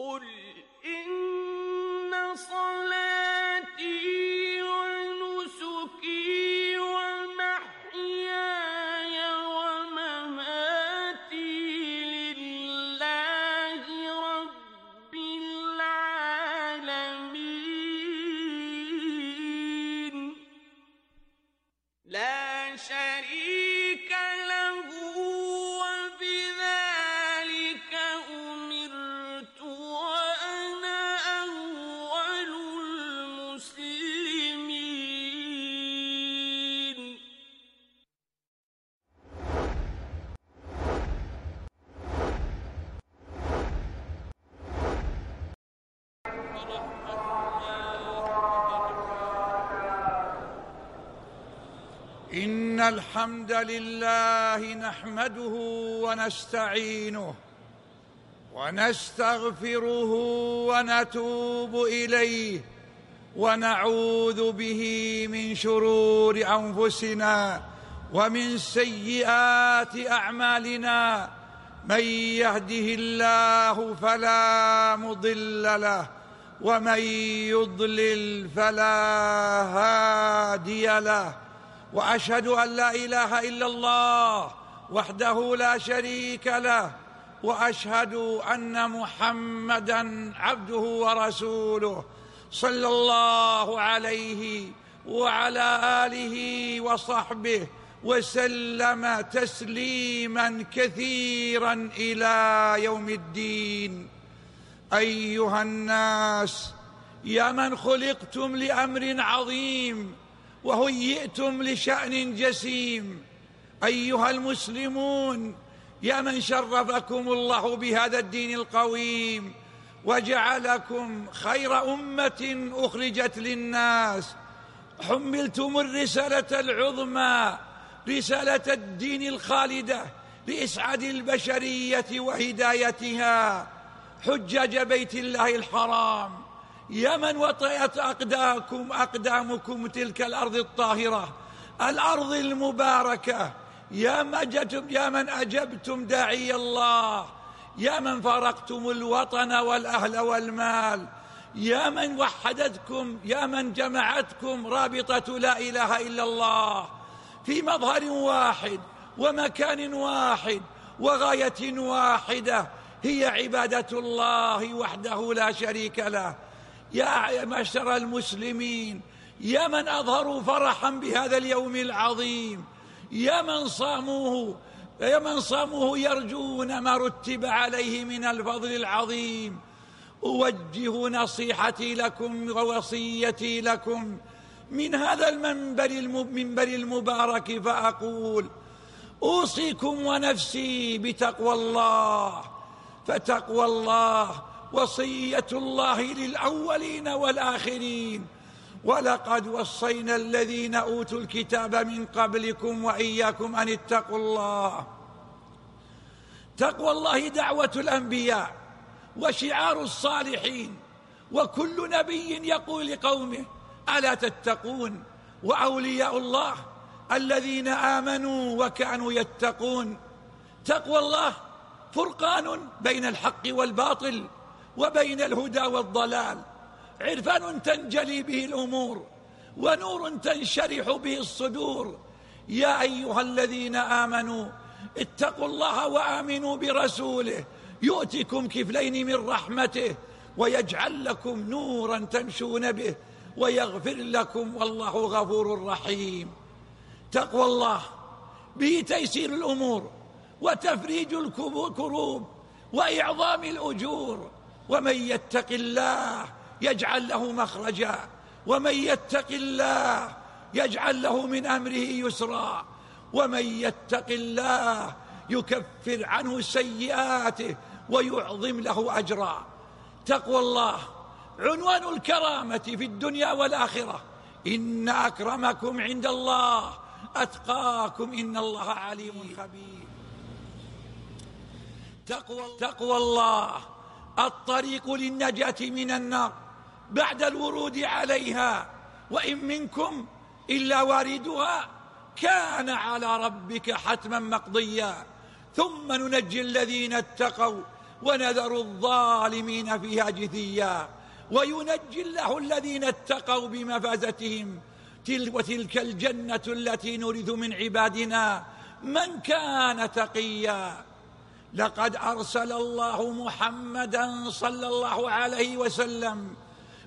قل الحمد لله نحمده ونستعينه ونستغفره ونتوب إليه ونعوذ به من شرور أنفسنا ومن سيئات أعمالنا من يهده الله فلا مضل له ومن يضلل فلا هادي له وأشهد أن لا إله إلا الله وحده لا شريك له وأشهد أن محمدا عبده ورسوله صلى الله عليه وعلى آله وصحبه وسلم تسليما كثيرا إلى يوم الدين. أيها الناس يا من خلقتم لأمر عظيم وهيئتم لشأن جسيم. أيها المسلمون يا من شرفكم الله بهذا الدين القويم وجعلكم خير أمة أخرجت للناس. حملتم الرسالة العظمى رسالة الدين الخالدة لإسعاد البشرية وهدايتها. حجج بيت الله الحرام. يا من وطئت أقدامكم, أقدامكم تلك الأرض الطاهرة. الأرض المباركة. يا, مجتم يا من أجبتم داعي الله. يا من فارقتم الوطن والأهل والمال. يا من وحدتكم يا من جمعتكم رابطة لا إله إلا الله. في مظهر واحد ومكان واحد وغاية واحدة هي عبادة الله وحده لا شريك له. يا معشر المسلمين يا من أظهروا فرحا بهذا اليوم العظيم يا من صاموه يا من صاموه يرجون ما رتب عليه من الفضل العظيم. أوجه نصيحتي لكم ووصيتي لكم من هذا المنبر المنبر المبارك فأقول أوصيكم ونفسي بتقوى الله فتقوى الله وصية الله للأولين والآخرين. ولقد وصينا الذين أوتوا الكتاب من قبلكم وإياكم أن اتقوا الله. تقوى الله دعوة الأنبياء وشعار الصالحين. وكل نبي يقول لقومه ألا تتقون؟ وأولياء الله الذين آمنوا وكانوا يتقون. تقوى الله فرقان بين الحق والباطل. وبين الهدى والضلال. عرفان تنجلي به الأمور ونور تنشرح به الصدور. يا أيها الذين آمنوا اتقوا الله وآمنوا برسوله. يؤتكم كفلين من رحمته ويجعل لكم نورا تمشون به ويغفر لكم والله غفور رحيم. تقوى الله به تيسير الأمور وتفريج الكروب وإعظام الأجور. ومن يتق الله يجعل له مخرجا ومن يتق الله يجعل له من أمره يسرا ومن يتق الله يكفر عنه سيئاته ويعظم له أجرا تقوى الله عنوان الكرامة في الدنيا والآخرة إن أكرمكم عند الله أتقاكم إن الله عليم خبير تقوى, تقوى الله الطريق للنجاة من النار بعد الورود عليها وإن منكم إلا واردها كان على ربك حتما مقضيا. ثم ننجي الذين اتقوا ونذر الظالمين فيها جثيا. وينجي الله الذين اتقوا بمفازتهم. وتلك الجنة التي نرث من عبادنا من كان تقيا. لقد أرسل الله محمدا صلى الله عليه وسلم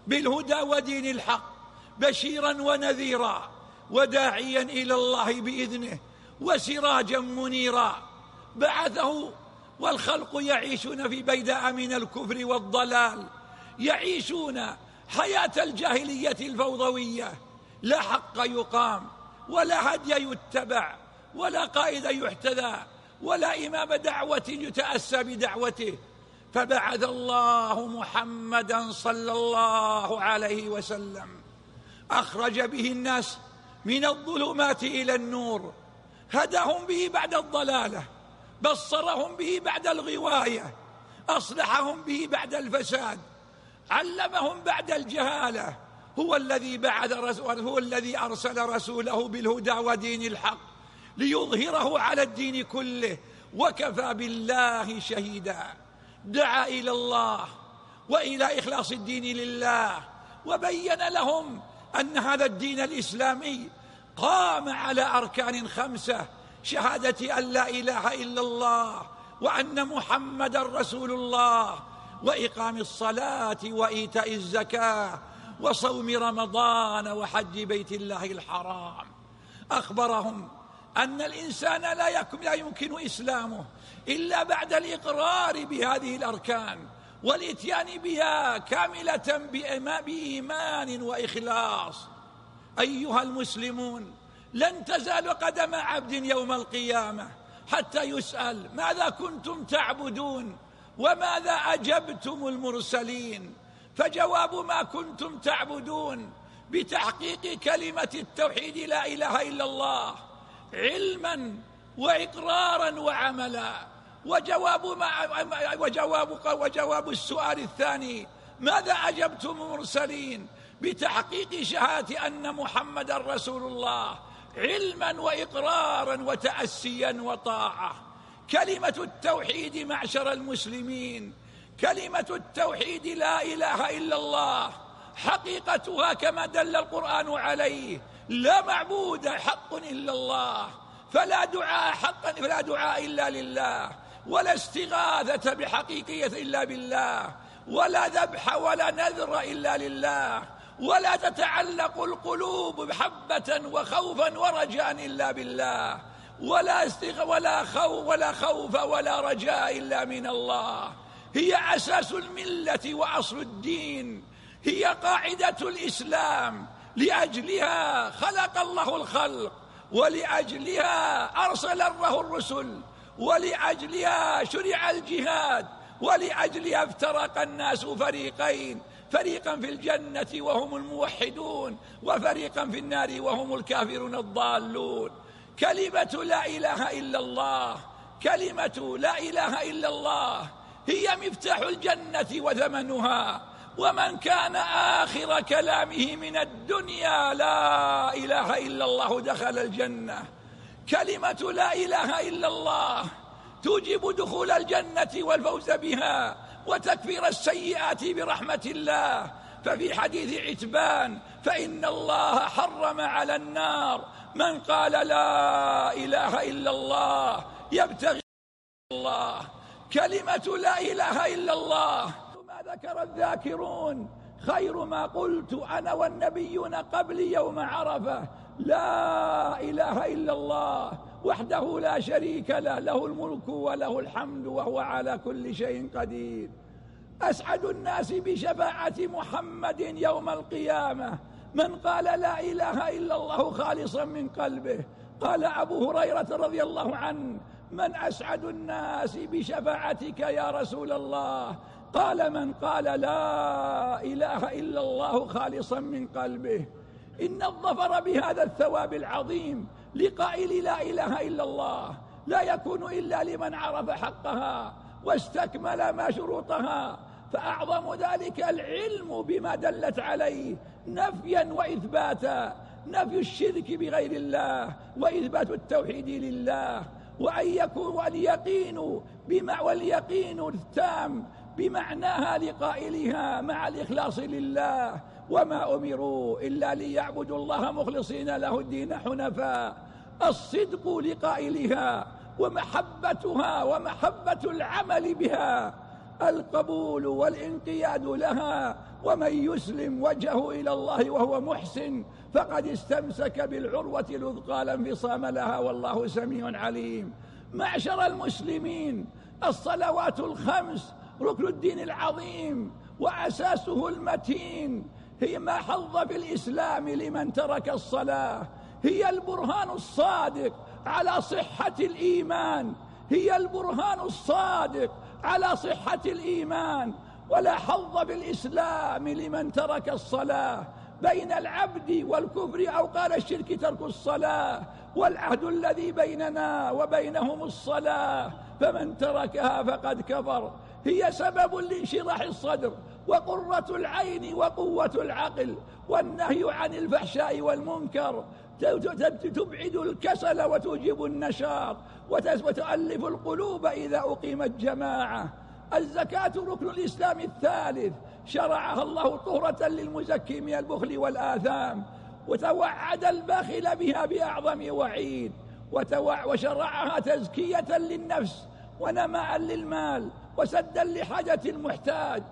بالهدى ودين الحق بشيرا ونذيرا وداعيا إلى الله بإذنه وسراجا منيرا. بعثه والخلق يعيشون في بيداء من الكفر والضلال يعيشون حياة الجاهلية الفوضوية. لا حق يقام ولا هدي يتبع ولا قائد يحتذى. ولا إمام دعوة يتأسى بدعوته. فبعث الله محمدا صلى الله عليه وسلم. أخرج به الناس من الظلمات إلى النور. هداهم به بعد الضلالة. بصرهم به بعد الغواية. أصلحهم به بعد الفساد. علمهم بعد الجهالة. هو الذي بعد هو الذي أرسل رسوله بالهدى ودين الحق. ليظهره على الدين كله وكفى بالله شهيدا. دعا إلى الله وإلى إخلاص الدين لله وبين لهم أن هذا الدين الإسلامي قام على أركان خمسة شهادة أن لا إله إلا الله وأن محمد رسول الله وإقام الصلاة وإيتاء الزكاة وصوم رمضان وحج بيت الله الحرام. أخبرهم أن الإنسان لا لا يمكن إسلامه إلا بعد الإقرار بهذه الأركان والإتيان بها كاملة بإيمان وإخلاص. أيها المسلمون لن تزال قدم عبد يوم القيامة حتى يسأل ماذا كنتم تعبدون؟ وماذا أجبتم المرسلين؟ فجواب ما كنتم تعبدون. بتحقيق كلمة التوحيد لا إله إلا الله. علما وإقرارا وعملا. وجواب ما وجواب وجواب السؤال الثاني ماذا أجبتم مرسلين بتحقيق شهادة أن محمد رسول الله علما وإقرارا وتاسيا وطاعة؟ كلمة التوحيد معشر المسلمين كلمة التوحيد لا إله إلا الله حقيقتها كما دل القرآن عليه لا معبود حق إلا الله فلا دعاء حقا فلا دعاء إلا لله ولا استغاثة بحقيقية إلا بالله ولا ذبح ولا نذر إلا لله ولا تتعلق القلوب بحبة وخوفا ورجاء إلا بالله ولا استغ ولا خوف ولا خوف ولا رجاء إلا من الله. هي أساس الملة وأصل الدين هي قاعدة الإسلام. لأجلها خلق الله الخلق ولأجلها أرسل الله الرسل ولأجلها شرع الجهاد ولأجلها افترق الناس فريقين فريقا في الجنة وهم الموحدون وفريقا في النار وهم الكافرون الضالون. كلمة لا إله إلا الله كلمة لا إله إلا الله هي مفتاح الجنة وثمنها. ومن كان آخر كلامه من الدنيا لا إله إلا الله دخل الجنة. كلمة لا إله إلا الله توجب دخول الجنة والفوز بها وتكفير السيئات برحمة الله. ففي حديث عتبان فإن الله حرم على النار. من قال لا إله إلا الله يبتغي الله. كلمة لا إله إلا الله ذكر الذاكرون خير ما قلت أنا والنبيون قبل يوم عرفة. لا إله إلا الله وحده لا شريك له له الملك وله الحمد وهو على كل شيء قدير. أسعد الناس بشفاعة محمد يوم القيامة. من قال لا إله إلا الله خالصا من قلبه. قال أبو هريرة رضي الله عنه من أسعد الناس بشفاعتك يا رسول الله؟ قال من قال لا إله إلا الله خالصا من قلبه إن الظفر بهذا الثواب العظيم لقائل لا إله إلا الله لا يكون إلا لمن عرف حقها واستكمل ما شروطها فأعظم ذلك العلم بما دلت عليه نفيا وإثباتا نفي الشرك بغير الله وإثبات التوحيد لله وأن يكون واليقين بما واليقين التام بمعناها لقائلها مع الإخلاص لله وما أمروا إلا ليعبدوا الله مخلصين له الدين حنفاء. الصدق لقائلها ومحبتها ومحبة العمل بها. القبول والانقياد لها ومن يسلم وجهه إلى الله وهو محسن فقد استمسك بالعروة الأذقى لا انفصام لها والله سميع عليم. معشر المسلمين الصلوات الخمس ركن الدين العظيم وأساسه المتين هي ما حظ في الإسلام لمن ترك الصلاة. هي البرهان الصادق على صحة الإيمان. هي البرهان الصادق على صحة الإيمان. ولا حظ بالإسلام لمن ترك الصلاة. بين العبد والكفر أو قال الشرك ترك الصلاة. والعهد الذي بيننا وبينهم الصلاة. فمن تركها فقد كفر. هي سبب لانشراح الصدر وقرة العين وقوة العقل والنهي عن الفحشاء والمنكر. تبعد الكسل وتوجب النشاط وتؤلف القلوب إذا أقيمت جماعة. الزكاة ركن الإسلام الثالث. شرعها الله طهرة للمزكي من البخل والآثام. وتوعد الباخل بها بأعظم وعيد. وشرعها تزكية للنفس. ونمعا للمال وسدا لحاجة المحتاج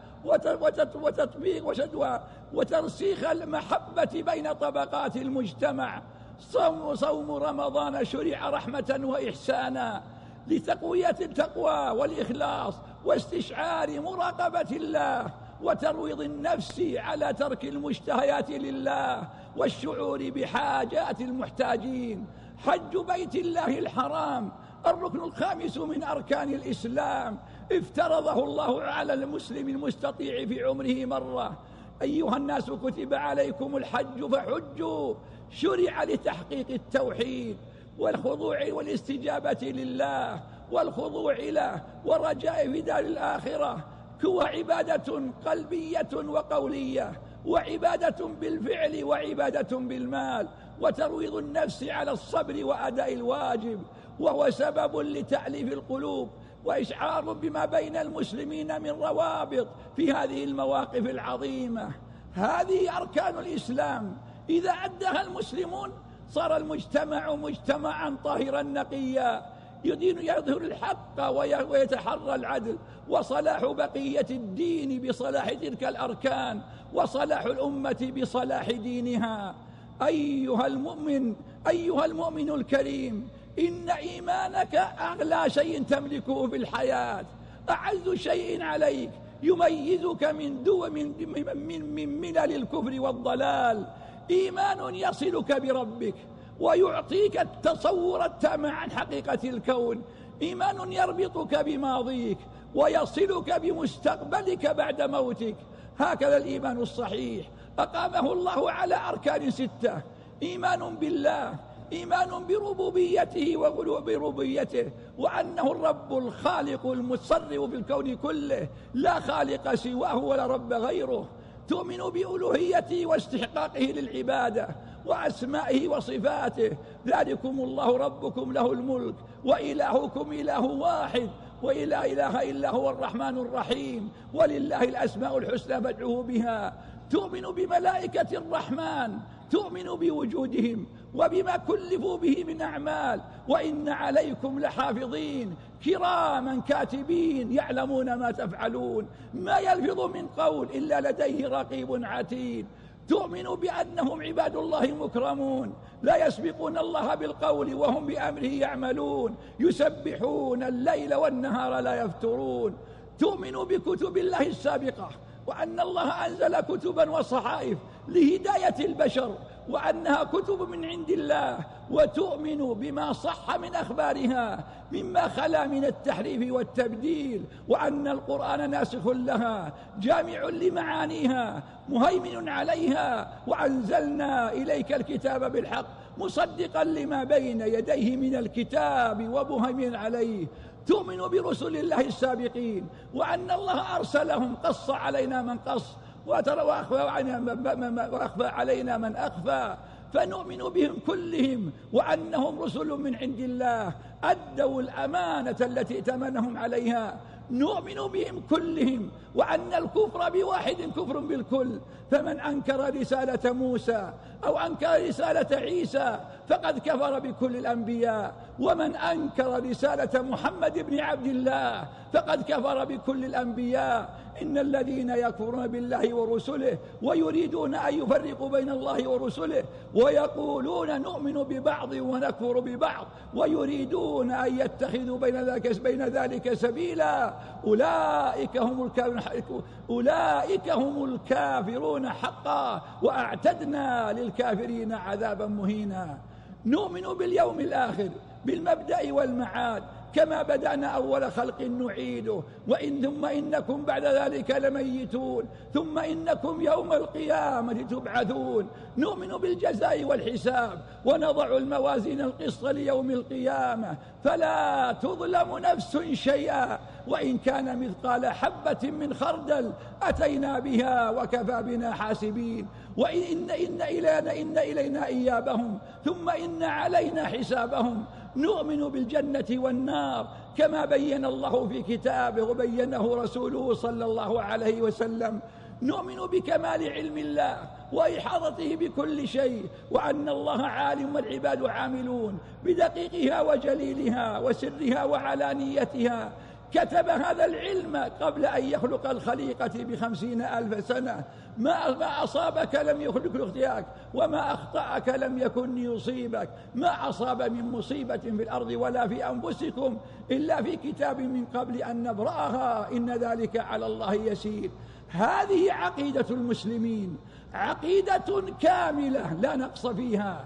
وتطبيق وشدوى وترسيخ المحبة بين طبقات المجتمع. صوم, صوم رمضان شرع رحمة وإحسانا لتقوية التقوى والإخلاص واستشعار مراقبة الله وترويض النفس على ترك المشتهيات لله والشعور بحاجات المحتاجين. حج بيت الله الحرام الركن الخامس من أركان الإسلام افترضه الله على المسلم المستطيع في عمره مرة. أيها الناس كتب عليكم الحج فحجوا. شرع لتحقيق التوحيد والخضوع والاستجابة لله والخضوع له ورجاء في دار الآخرة. هو عبادة قلبية وقولية وعبادة بالفعل وعبادة بالمال وترويض النفس على الصبر وأداء الواجب. وهو سبب لتأليف القلوب وإشعار بما بين المسلمين من روابط في هذه المواقف العظيمة. هذه أركان الإسلام. إذا أدها المسلمون صار المجتمع مجتمعا طاهرا نقيا. يدين يظهر الحق ويتحرى العدل. وصلاح بقية الدين بصلاح تلك الأركان. وصلاح الأمة بصلاح دينها. أيها المؤمن أيها المؤمن الكريم إن إيمانك أغلى شيء تملكه في الحياة أعز شيء عليك يميزك من دو من من من من الكفر والضلال. إيمان يصلك بربك ويعطيك التصور التام عن حقيقة الكون. إيمان يربطك بماضيك ويصلك بمستقبلك بعد موتك. هكذا الإيمان الصحيح. أقامه الله على أركان ستة. إيمان بالله إيمان بربوبيته وغلو بربوبيته وأنه الرب الخالق المتصرف في الكون كله لا خالق سواه ولا رب غيره. تؤمن بألوهيته واستحقاقه للعبادة وأسمائه وصفاته. ذلكم الله ربكم له الملك وإلهكم إله واحد وإلا إله إلا هو الرحمن الرحيم. ولله الأسماء الحسنى فادعوه بها. تؤمن بملائكة الرحمن تؤمن بوجودهم وبما كلفوا به من أعمال وإن عليكم لحافظين كراما كاتبين يعلمون ما تفعلون ما يلفظ من قول إلا لديه رقيب عتيد تؤمن بأنهم عباد الله مكرمون لا يسبقون الله بالقول وهم بأمره يعملون يسبحون الليل والنهار لا يفترون تؤمن بكتب الله السابقة وأن الله أنزل كتبا وصحائف لهداية البشر وأنها كتب من عند الله وتؤمن بما صح من أخبارها مما خلا من التحريف والتبديل وأن القرآن ناسخ لها جامع لمعانيها مهيمن عليها وأنزلنا إليك الكتاب بالحق مصدقا لما بين يديه من الكتاب ومهيمن عليه. تؤمن برسل الله السابقين وأن الله أرسلهم قص علينا من قص وترى وأخفى علينا من أخفى. فنؤمن بهم كلهم وأنهم رسل من عند الله. أدوا الأمانة التي ائتمنهم عليها. نؤمن بهم كلهم وأن الكفر بواحد كفر بالكل. فمن أنكر رسالة موسى أو أنكر رسالة عيسى فقد كفر بكل الأنبياء. ومن أنكر رسالة محمد بن عبد الله فقد كفر بكل الأنبياء. إن الذين يكفرون بالله ورسله ويريدون أن يفرقوا بين الله ورسله ويقولون نؤمن ببعض ونكفر ببعض ويريدون أن يتخذوا بين ذلك, بين ذلك سبيلا. أولئك هم, الكافرون أولئك هم الكافرون. يعذبون حقا وأعتدنا للكافرين عذابا مهينا. نؤمن باليوم الآخر بالمبدأ والمعاد. كما بدأنا أول خلق نعيده وإن ثم إنكم بعد ذلك لميتون ثم إنكم يوم القيامة تبعثون. نؤمن بالجزاء والحساب ونضع الموازين القسط ليوم القيامة. فلا تظلم نفس شيئا. وإن كان مثقال حبة من خردل أتينا بها وكفى بنا حاسبين. وإن إن إلينا, إن إلينا إيابهم ثم إن علينا حسابهم. نؤمن بالجنة والنار كما بين الله في كتابه وبينه رسوله صلى الله عليه وسلم. نؤمن بكمال علم الله وإحاطته بكل شيء وأن الله عالم والعباد عاملون بدقيقها وجليلها وسرها وعلانيتها. كتب هذا العلم قبل أن يخلق الخليقة بخمسين ألف سنة. ما ما أصابك لم يخلق لخطئك وما أخطأك لم يكن يصيبك ما أصاب من مصيبة في الأرض ولا في أنفسكم إلا في كتاب من قبل أن نبرأها. إن ذلك على الله يسير. هذه عقيدة المسلمين. عقيدة كاملة لا نقص فيها.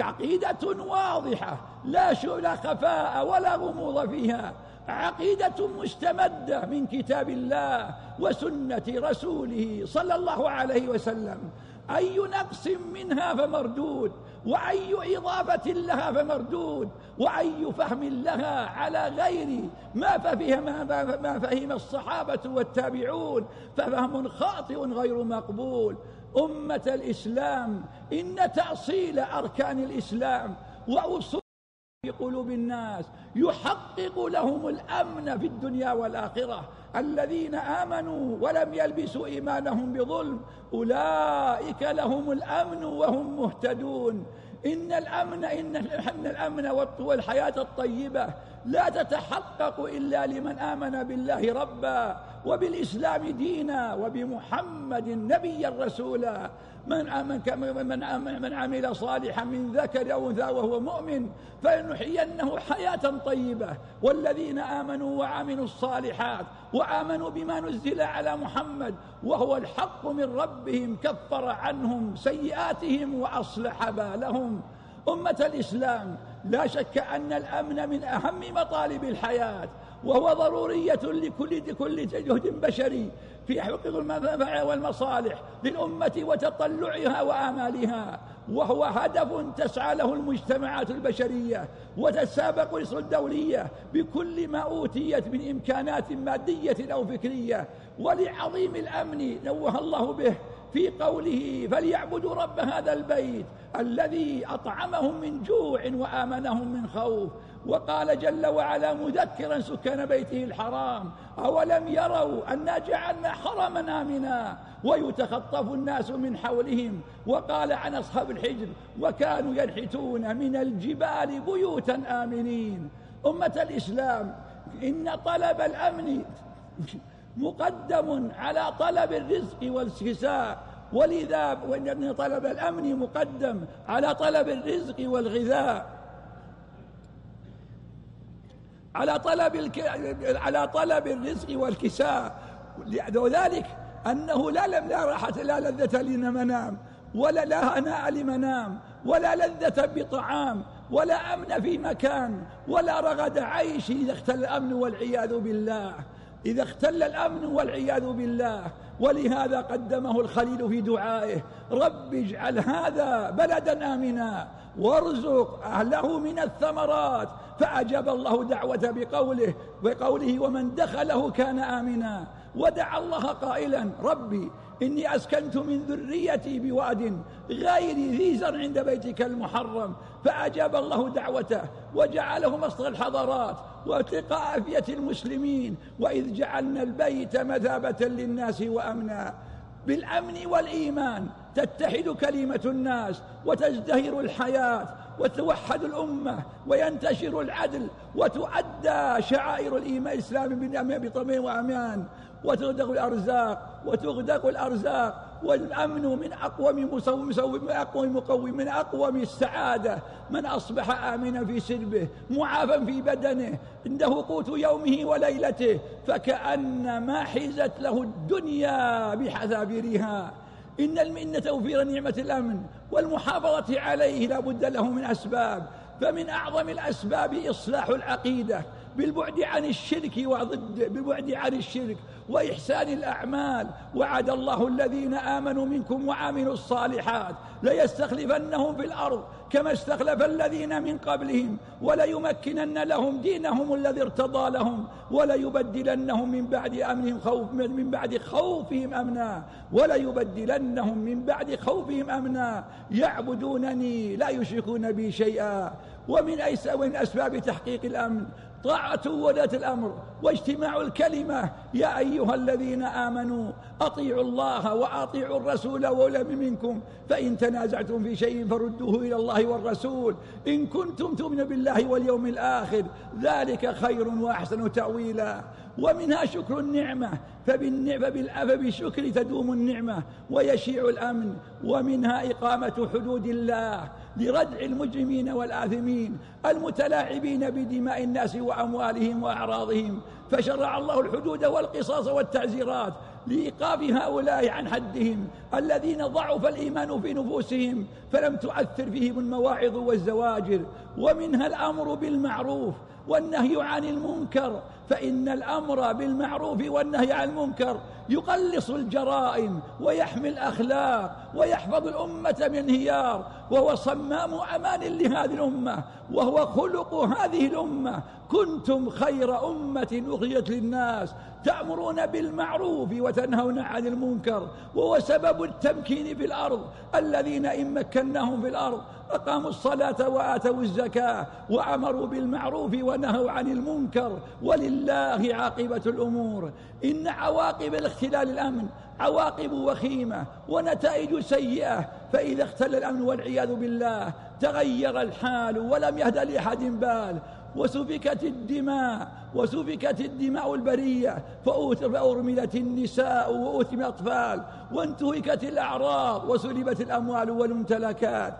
عقيدة واضحة لا شو لا خفاء ولا غموض فيها. عقيدة مستمدة من كتاب الله وسنة رسوله صلى الله عليه وسلم. أي نقص منها فمردود وأي إضافة لها فمردود وأي فهم لها على غير ما فهم, ما فهم الصحابة والتابعون ففهم خاطئ غير مقبول. أمة الإسلام إن تأصيل أركان الإسلام وأصول في قلوب الناس يحقق لهم الأمن في الدنيا والآخرة. الذين آمنوا ولم يلبسوا إيمانهم بظلم أولئك لهم الأمن وهم مهتدون. إن الأمن إن الأمن والحياة الطيبة لا تتحقق إلا لمن آمن بالله ربا وبالإسلام دينا وبمحمد نبيا رسولا من آمن من آمن من عمل صالحا من ذكر أو أنثى وهو مؤمن فلنحيينه حياة طيبة. والذين آمنوا وعملوا الصالحات وآمنوا بما نزل على محمد وهو الحق من ربهم كفر عنهم سيئاتهم وأصلح بالهم. أمة الإسلام لا شك أن الأمن من أهم مطالب الحياة. وهو ضرورية لكل كل جهد بشري في حقق المنفعة والمصالح للأمة وتطلعها وآمالها. وهو هدف تسعى له المجتمعات البشرية وتسابق الإصر الدولية بكل ما أوتيت من إمكانات مادية أو فكرية. ولعظيم الأمن نوه الله به في قوله فليعبدوا رب هذا البيت الذي أطعمهم من جوع وآمنهم من خوف. وقال جل وعلا مذكرا سكان بيته الحرام أولم يروا أنا جعلنا حرما آمنا ويتخطف الناس من حولهم؟ وقال عن أصحاب الحجر وكانوا ينحتون من الجبال بيوتا آمنين. أمة الإسلام إن طلب الأمن مقدم على طلب الرزق والسكساء ولذا وإن طلب الأمن مقدم على طلب الرزق والغذاء. على طلب الك... على طلب الرزق والكساء. وذلك أنه لا لم لا راحة لا لذة لمنام ولا لا هناء لمنام ولا لذة بطعام ولا أمن في مكان ولا رغد عيش إذا اختل الأمن والعياذ بالله. إذا اختل الأمن والعياذ بالله ولهذا قدمه الخليل في دعائه رب اجعل هذا بلدا آمنا وارزق أهله من الثمرات. فأجاب الله دعوة بقوله بقوله ومن دخله كان آمنا. ودعا الله قائلا ربي إني أسكنت من ذريتي بواد غير ذي زرع عند بيتك المحرم فأجاب الله دعوته وجعله مصدر الحضارات واتقى أفية المسلمين وإذ جعلنا البيت مثابة للناس وأمنا. بالأمن والإيمان تتحد كلمة الناس وتزدهر الحياة وتوحد الأمة وينتشر العدل وتؤدى شعائر الإيمان الإسلام بطمئن وأمان. وتغدق الأرزاق وتغدق الأرزاق والأمن من أقوى من أقوى من أقوى السعادة. من أصبح آمنا في سربه معافا في بدنه عنده قوت يومه وليلته فكأنما حزت له الدنيا بحذابرها إن المئنة توفير نعمة الأمن والمحافظة عليه لا بد له من أسباب. فمن أعظم الأسباب إصلاح العقيدة. بالبعد عن الشرك وضد بالبعد عن الشرك وإحسان الأعمال. وعد الله الذين آمنوا منكم وعملوا الصالحات ليستخلفنهم في الأرض كما استخلف الذين من قبلهم وليمكنن لهم دينهم الذي ارتضى لهم وليبدلنهم من بعد أمنهم خوف من بعد خوفهم أمنا وليبدلنهم من بعد خوفهم أمنا. يعبدونني لا يشركون بي شيئا. ومن أسباب تحقيق الأمن طاعة ولاة الأمر واجتماع الكلمة. يا أيها الذين آمنوا أطيعوا الله وأطيعوا الرسول وأولم منكم. فإن تنازعتم في شيء فردوه إلى الله والرسول. إن كنتم تؤمن بالله واليوم الآخر ذلك خير وأحسن تأويلا. ومنها شكر النعمة فبالشكر تدوم النعمة ويشيع الأمن ومنها إقامة حدود الله لردع المجرمين والآثمين المتلاعبين بدماء الناس وأموالهم وأعراضهم. فشرع الله الحدود والقصاص والتعزيرات لإيقاف هؤلاء عن حدهم الذين ضعف الإيمان في نفوسهم فلم تؤثر فيهم المواعظ والزواجر. ومنها الأمر بالمعروف والنهي عن المنكر فإن الأمر بالمعروف والنهي عن المنكر. يقلص الجرائم ويحمي الأخلاق ويحفظ الأمة من هيار وهو صمام أمان لهذه الأمة وهو خلق هذه الأمة. كنتم خير أمة أخرجت للناس. تأمرون بالمعروف وتنهون عن المنكر وهو سبب التمكين في الأرض. الذين إن مكناهم في الأرض أقاموا الصلاة وآتوا الزكاة وأمروا بالمعروف ونهوا عن المنكر ولله عاقبة الأمور. إن عواقب الاختلال الأمن عواقب وخيمة ونتائج سيئة فإذا اختل الأمن والعياذ بالله تغير الحال ولم يهدى لأحد بال. وسفكت الدماء وسفكت الدماء البرية فأرملت النساء وأثم الأطفال وانتهكت الأعراض وسلبت الأموال والممتلكات.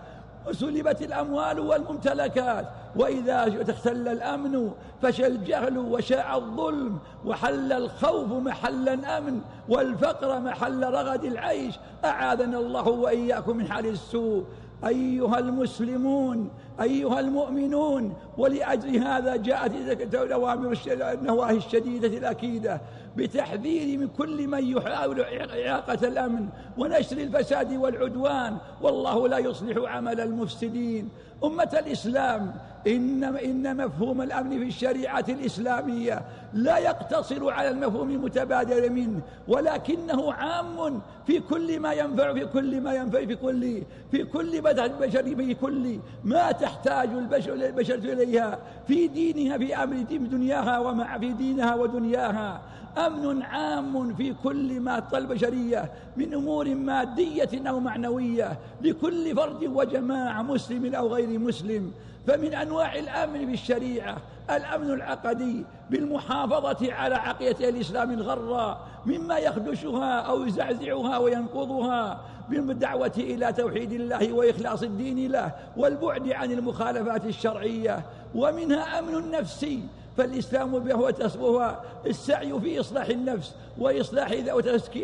سلبت الأموال والممتلكات وإذا اختل الأمن فشى الجهل وشاع الظلم وحل الخوف محل الأمن والفقر محل رغد العيش. أعاذنا الله وإياكم من حال السوء. أيها المسلمون أيها المؤمنون ولأجل هذا جاءت اوامر النواهي الشديدة الأكيدة. بتحذير من كل من يحاول إعاقة الأمن ونشر الفساد والعدوان. والله لا يصلح عمل المفسدين. أمة الإسلام إن, إن مفهوم الأمن في الشريعة الإسلامية لا يقتصر على المفهوم المتبادر منه ولكنه عام في كل ما ينفع في كل ما ينفع في كل في كل بشر في كل ما تحتاج البشر البشر إليها. في دينها في أمر دنياها ومع في دينها ودنياها. أمن عام في كل ما البشرية من أمور مادية أو معنوية لكل فرد وجماعة مسلم أو غير مسلم. فمن أنواع الأمن بالشريعة الأمن العقدي بالمحافظة على عقيدة الإسلام الغراء مما يخدشها أو يزعزعها وينقضها بالدعوة إلى توحيد الله وإخلاص الدين له والبعد عن المخالفات الشرعية. ومنها أمن نفسي فالإسلام به تصبه السعي في إصلاح النفس وإصلاح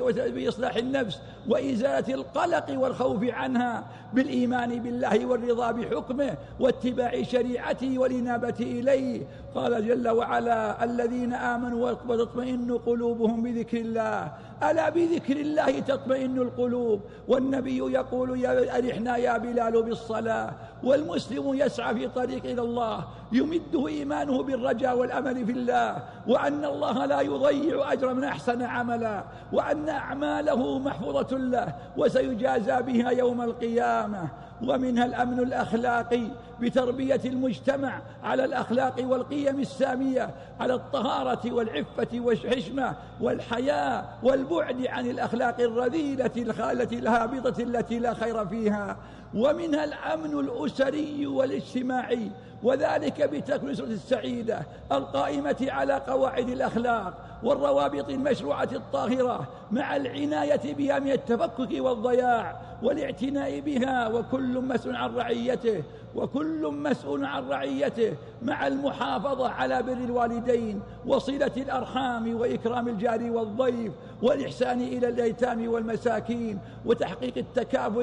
وإصلاح النفس وإزالة القلق والخوف عنها بالإيمان بالله والرضا بحكمه واتباع شريعته والإنابة إليه قال جل وعلا الذين آمنوا وتطمئن قلوبهم بذكر الله. ألا بذكر الله تطمئن القلوب؟ والنبي يقول يا أرحنا يا بلال بالصلاة. والمسلم يسعى في طريق إلى الله يمده إيمانه بالرجاء والأمل في الله. وأن الله لا يضيع أجر من أحسن عملا. وأن أعماله محفوظة له وسيجازى بها يوم القيامة. ومنها الأمن الأخلاقي بتربية المجتمع على الأخلاق والقيم السامية على الطهارة والعفة والحشمة والحياة والبعد عن الأخلاق الرذيلة الخالة الهابطة التي لا خير فيها. ومنها الأمن الأسري والاجتماعي وذلك بتكنسة السعيدة القائمة على قواعد الأخلاق والروابط المشروعة الطاهرة مع العناية بها من التفكك والضياع والاعتناء بها وكل مسؤول عن رعيته وكل مسؤول عن رعيته مع المحافظة على بر الوالدين وصلة الأرحام وإكرام الجار والضيف والإحسان إلى الأيتام والمساكين وتحقيق التكافل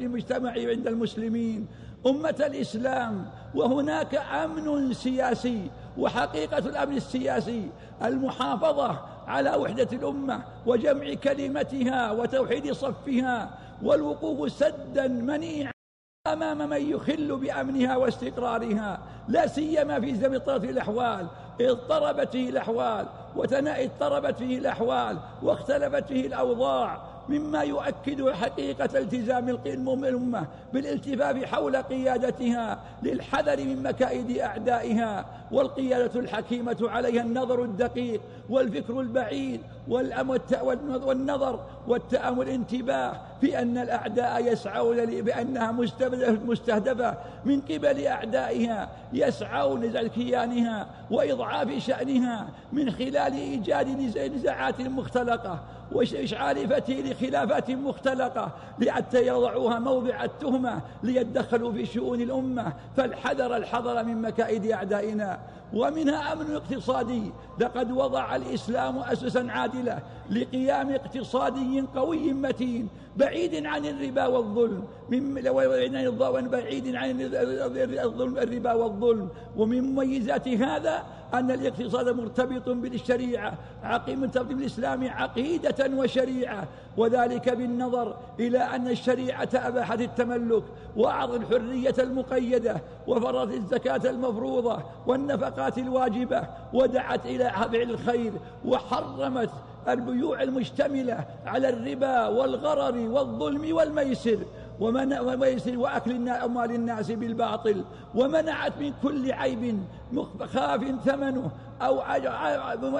المجتمع عند المسلمين أمة الإسلام وهناك أمن سياسي وحقيقة الأمن السياسي المحافظة على وحدة الأمة وجمع كلمتها وتوحيد صفها والوقوف سدا منيعا أمام من يخل بأمنها واستقرارها لا سيما في زمن اضطرت الأحوال اضطربت فيه الأحوال وتنائي اضطربت فيه الأحوال واختلفت فيه الأوضاع مما يؤكد حقيقة التزام الأمة بالالتفاف حول قيادتها للحذر من مكائد أعدائها والقيادة الحكيمة عليها النظر الدقيق والفكر البعيد والنظر والانتباه في أن الأعداء يسعون بأنها مستهدفة من قبل أعدائها يسعون لكيانها وإضعاف شأنها من خلال إيجاد نزاعات مختلقة وإشعال فتيل خلافات مختلقة لحتى يضعوها موضع التهمة ليتدخلوا في شؤون الأمة فالحذر الحذر من مكائد أعدائنا. ومنها أمن اقتصادي. لقد وضع الإسلام أسسا عادلة لقيام اقتصادي قوي متين بعيد عن الربا والظلم. من بعيد عن الظلم الربا والظلم. ومن مميزات هذا أن الاقتصاد مرتبط بالشريعة مرتبط بالإسلام عقيدة وشريعة. وذلك بالنظر إلى أن الشريعة أباحت التملك وأعطت الحرية المقيدة وفرضت الزكاة المفروضة والنفقات الواجبة ودعت إلى فعل الخير وحرمت البيوع المشتملة على الربا والغرر والظلم والميسر. ومنع ويسر وأكل أموال الناس بالباطل ومنعت من كل عيب خاف ثمنه أو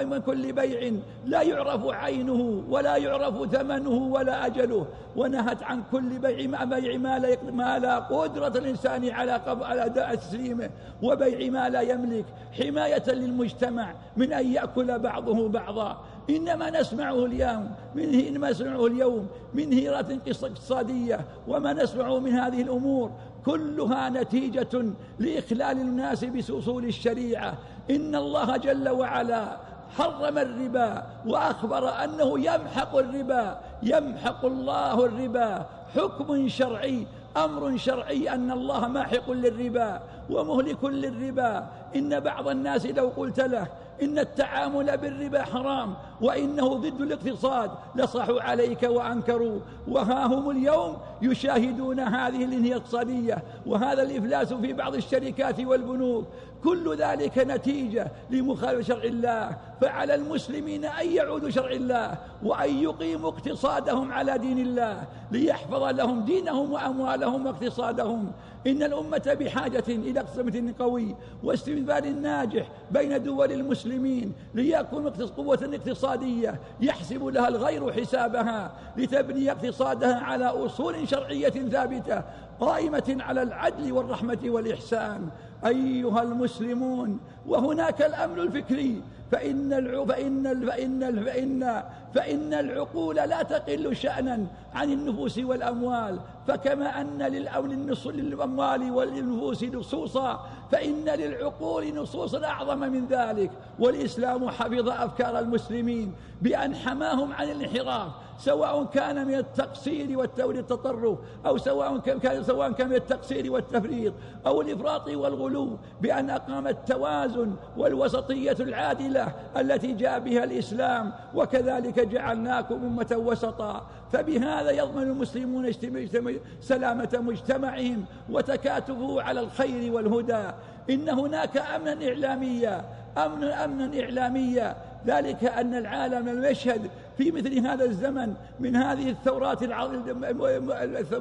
من كل بيع لا يعرف عينه ولا يعرف ثمنه ولا أجله. ونهت عن كل بيع ما بيع ما لا ما لا قدرة الإنسان على على تسليمه وبيع ما لا يملك. حماية للمجتمع من أن يأكل بعضه بعضا. إنما نسمعه اليوم منه إنما نسمعه اليوم من هيرات اقتصادية وما نسمعه من هذه الأمور. كلها نتيجة لإخلال الناس بأصول الشريعة. إن الله جل وعلا حرم الربا وأخبر أنه يمحق الربا يمحق الله الربا. حكم شرعي أمر شرعي أن الله ماحق للربا. ومهلك للربا إن بعض الناس لو قلت له إن التعامل بالربا حرام وإنه ضد الاقتصاد لصحوا عليك وأنكروا. وها هم اليوم يشاهدون هذه الانهيار الاقتصادية وهذا الإفلاس في بعض الشركات والبنوك. كل ذلك نتيجة لمخالفة شرع الله. فعلى المسلمين أن يعودوا شرع الله وأن يقيموا اقتصادهم على دين الله ليحفظ لهم دينهم وأموالهم واقتصادهم. إن الأمة بحاجة إلى اقتصاد قوي واستثمار ناجح بين دول المسلمين ليكون قوة اقتصادية يحسب لها الغير حسابها لتبني اقتصادها على أصول شرعية ثابتة قائمة على العدل والرحمة والإحسان. أيها المسلمون وهناك الأمن الفكري فإن فإن فإن فإن فإن العقول لا تقل شأنا عن النفوس والأموال فكما أن للأموال والنفوس نصوصا فإن للعقول نصوصا أعظم من ذلك والإسلام حفظ أفكار المسلمين بأن حماهم عن الانحراف سواء كان من التقصير والتطرف التطرف أو سواء كان سواء كان من التقصير والتفريط أو الإفراط والغلو بأن أقام التوازن والوسطية العادلة التي جاء بها الإسلام وكذلك جعلناكم أمة وسطا. فبهذا يضمن المسلمون سلامة مجتمعهم وتكاتفه على الخير والهدى. إن هناك أمنا إعلاميا أمن أمنا إعلاميا ذلك أن العالم المشهد في مثل هذا الزمن من هذه الثورات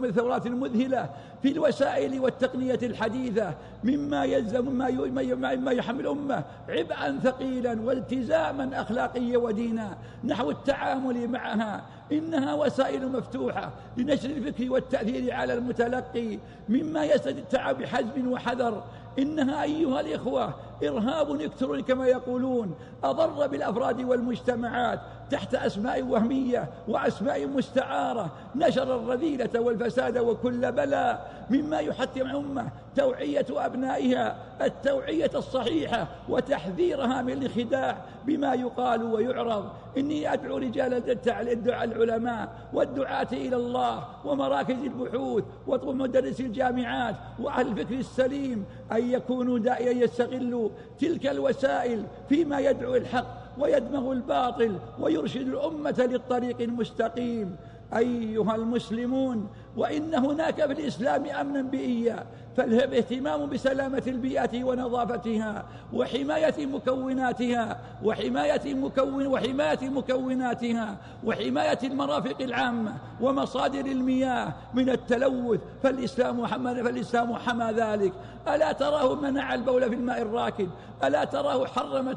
الثورات المذهلة في الوسائل والتقنية الحديثة مما يلزم مما يحمل الأمة عبئا ثقيلا والتزاما أخلاقيا ودينا نحو التعامل معها. إنها وسائل مفتوحة لنشر الفكر والتأثير على المتلقي مما يسد التعب بحزم وحذر. إنها أيها الإخوة إرهاب إلكتروني كما يقولون أضر بالأفراد والمجتمعات تحت أسماء وهمية وأسماء مستعارة. نشر الرذيلة والفساد وكل بلاء مما يحتم الأمة توعية أبنائها التوعية الصحيحة وتحذيرها من الخداع بما يقال ويعرض. إني أدعو رجال الدعاء العلماء والدعاة إلى الله ومراكز البحوث ومدرسي الجامعات وأهل الفكر السليم أن يكونوا دائما يستغلوا تلك الوسائل فيما يدعو الحق ويدمغ الباطل ويرشد الأمة للطريق المستقيم. أيها المسلمون وإن هناك في الإسلام أمنا بإياه فالاهتمام بسلامة البيئة ونظافتها وحماية مكوناتها وحماية, مكون وحماية مكوناتها وحماية المرافق العامة ومصادر المياه من التلوث فالإسلام حمى, فالإسلام حمى ذلك. ألا تراه منع البول في الماء الراكد؟ ألا تراه حرم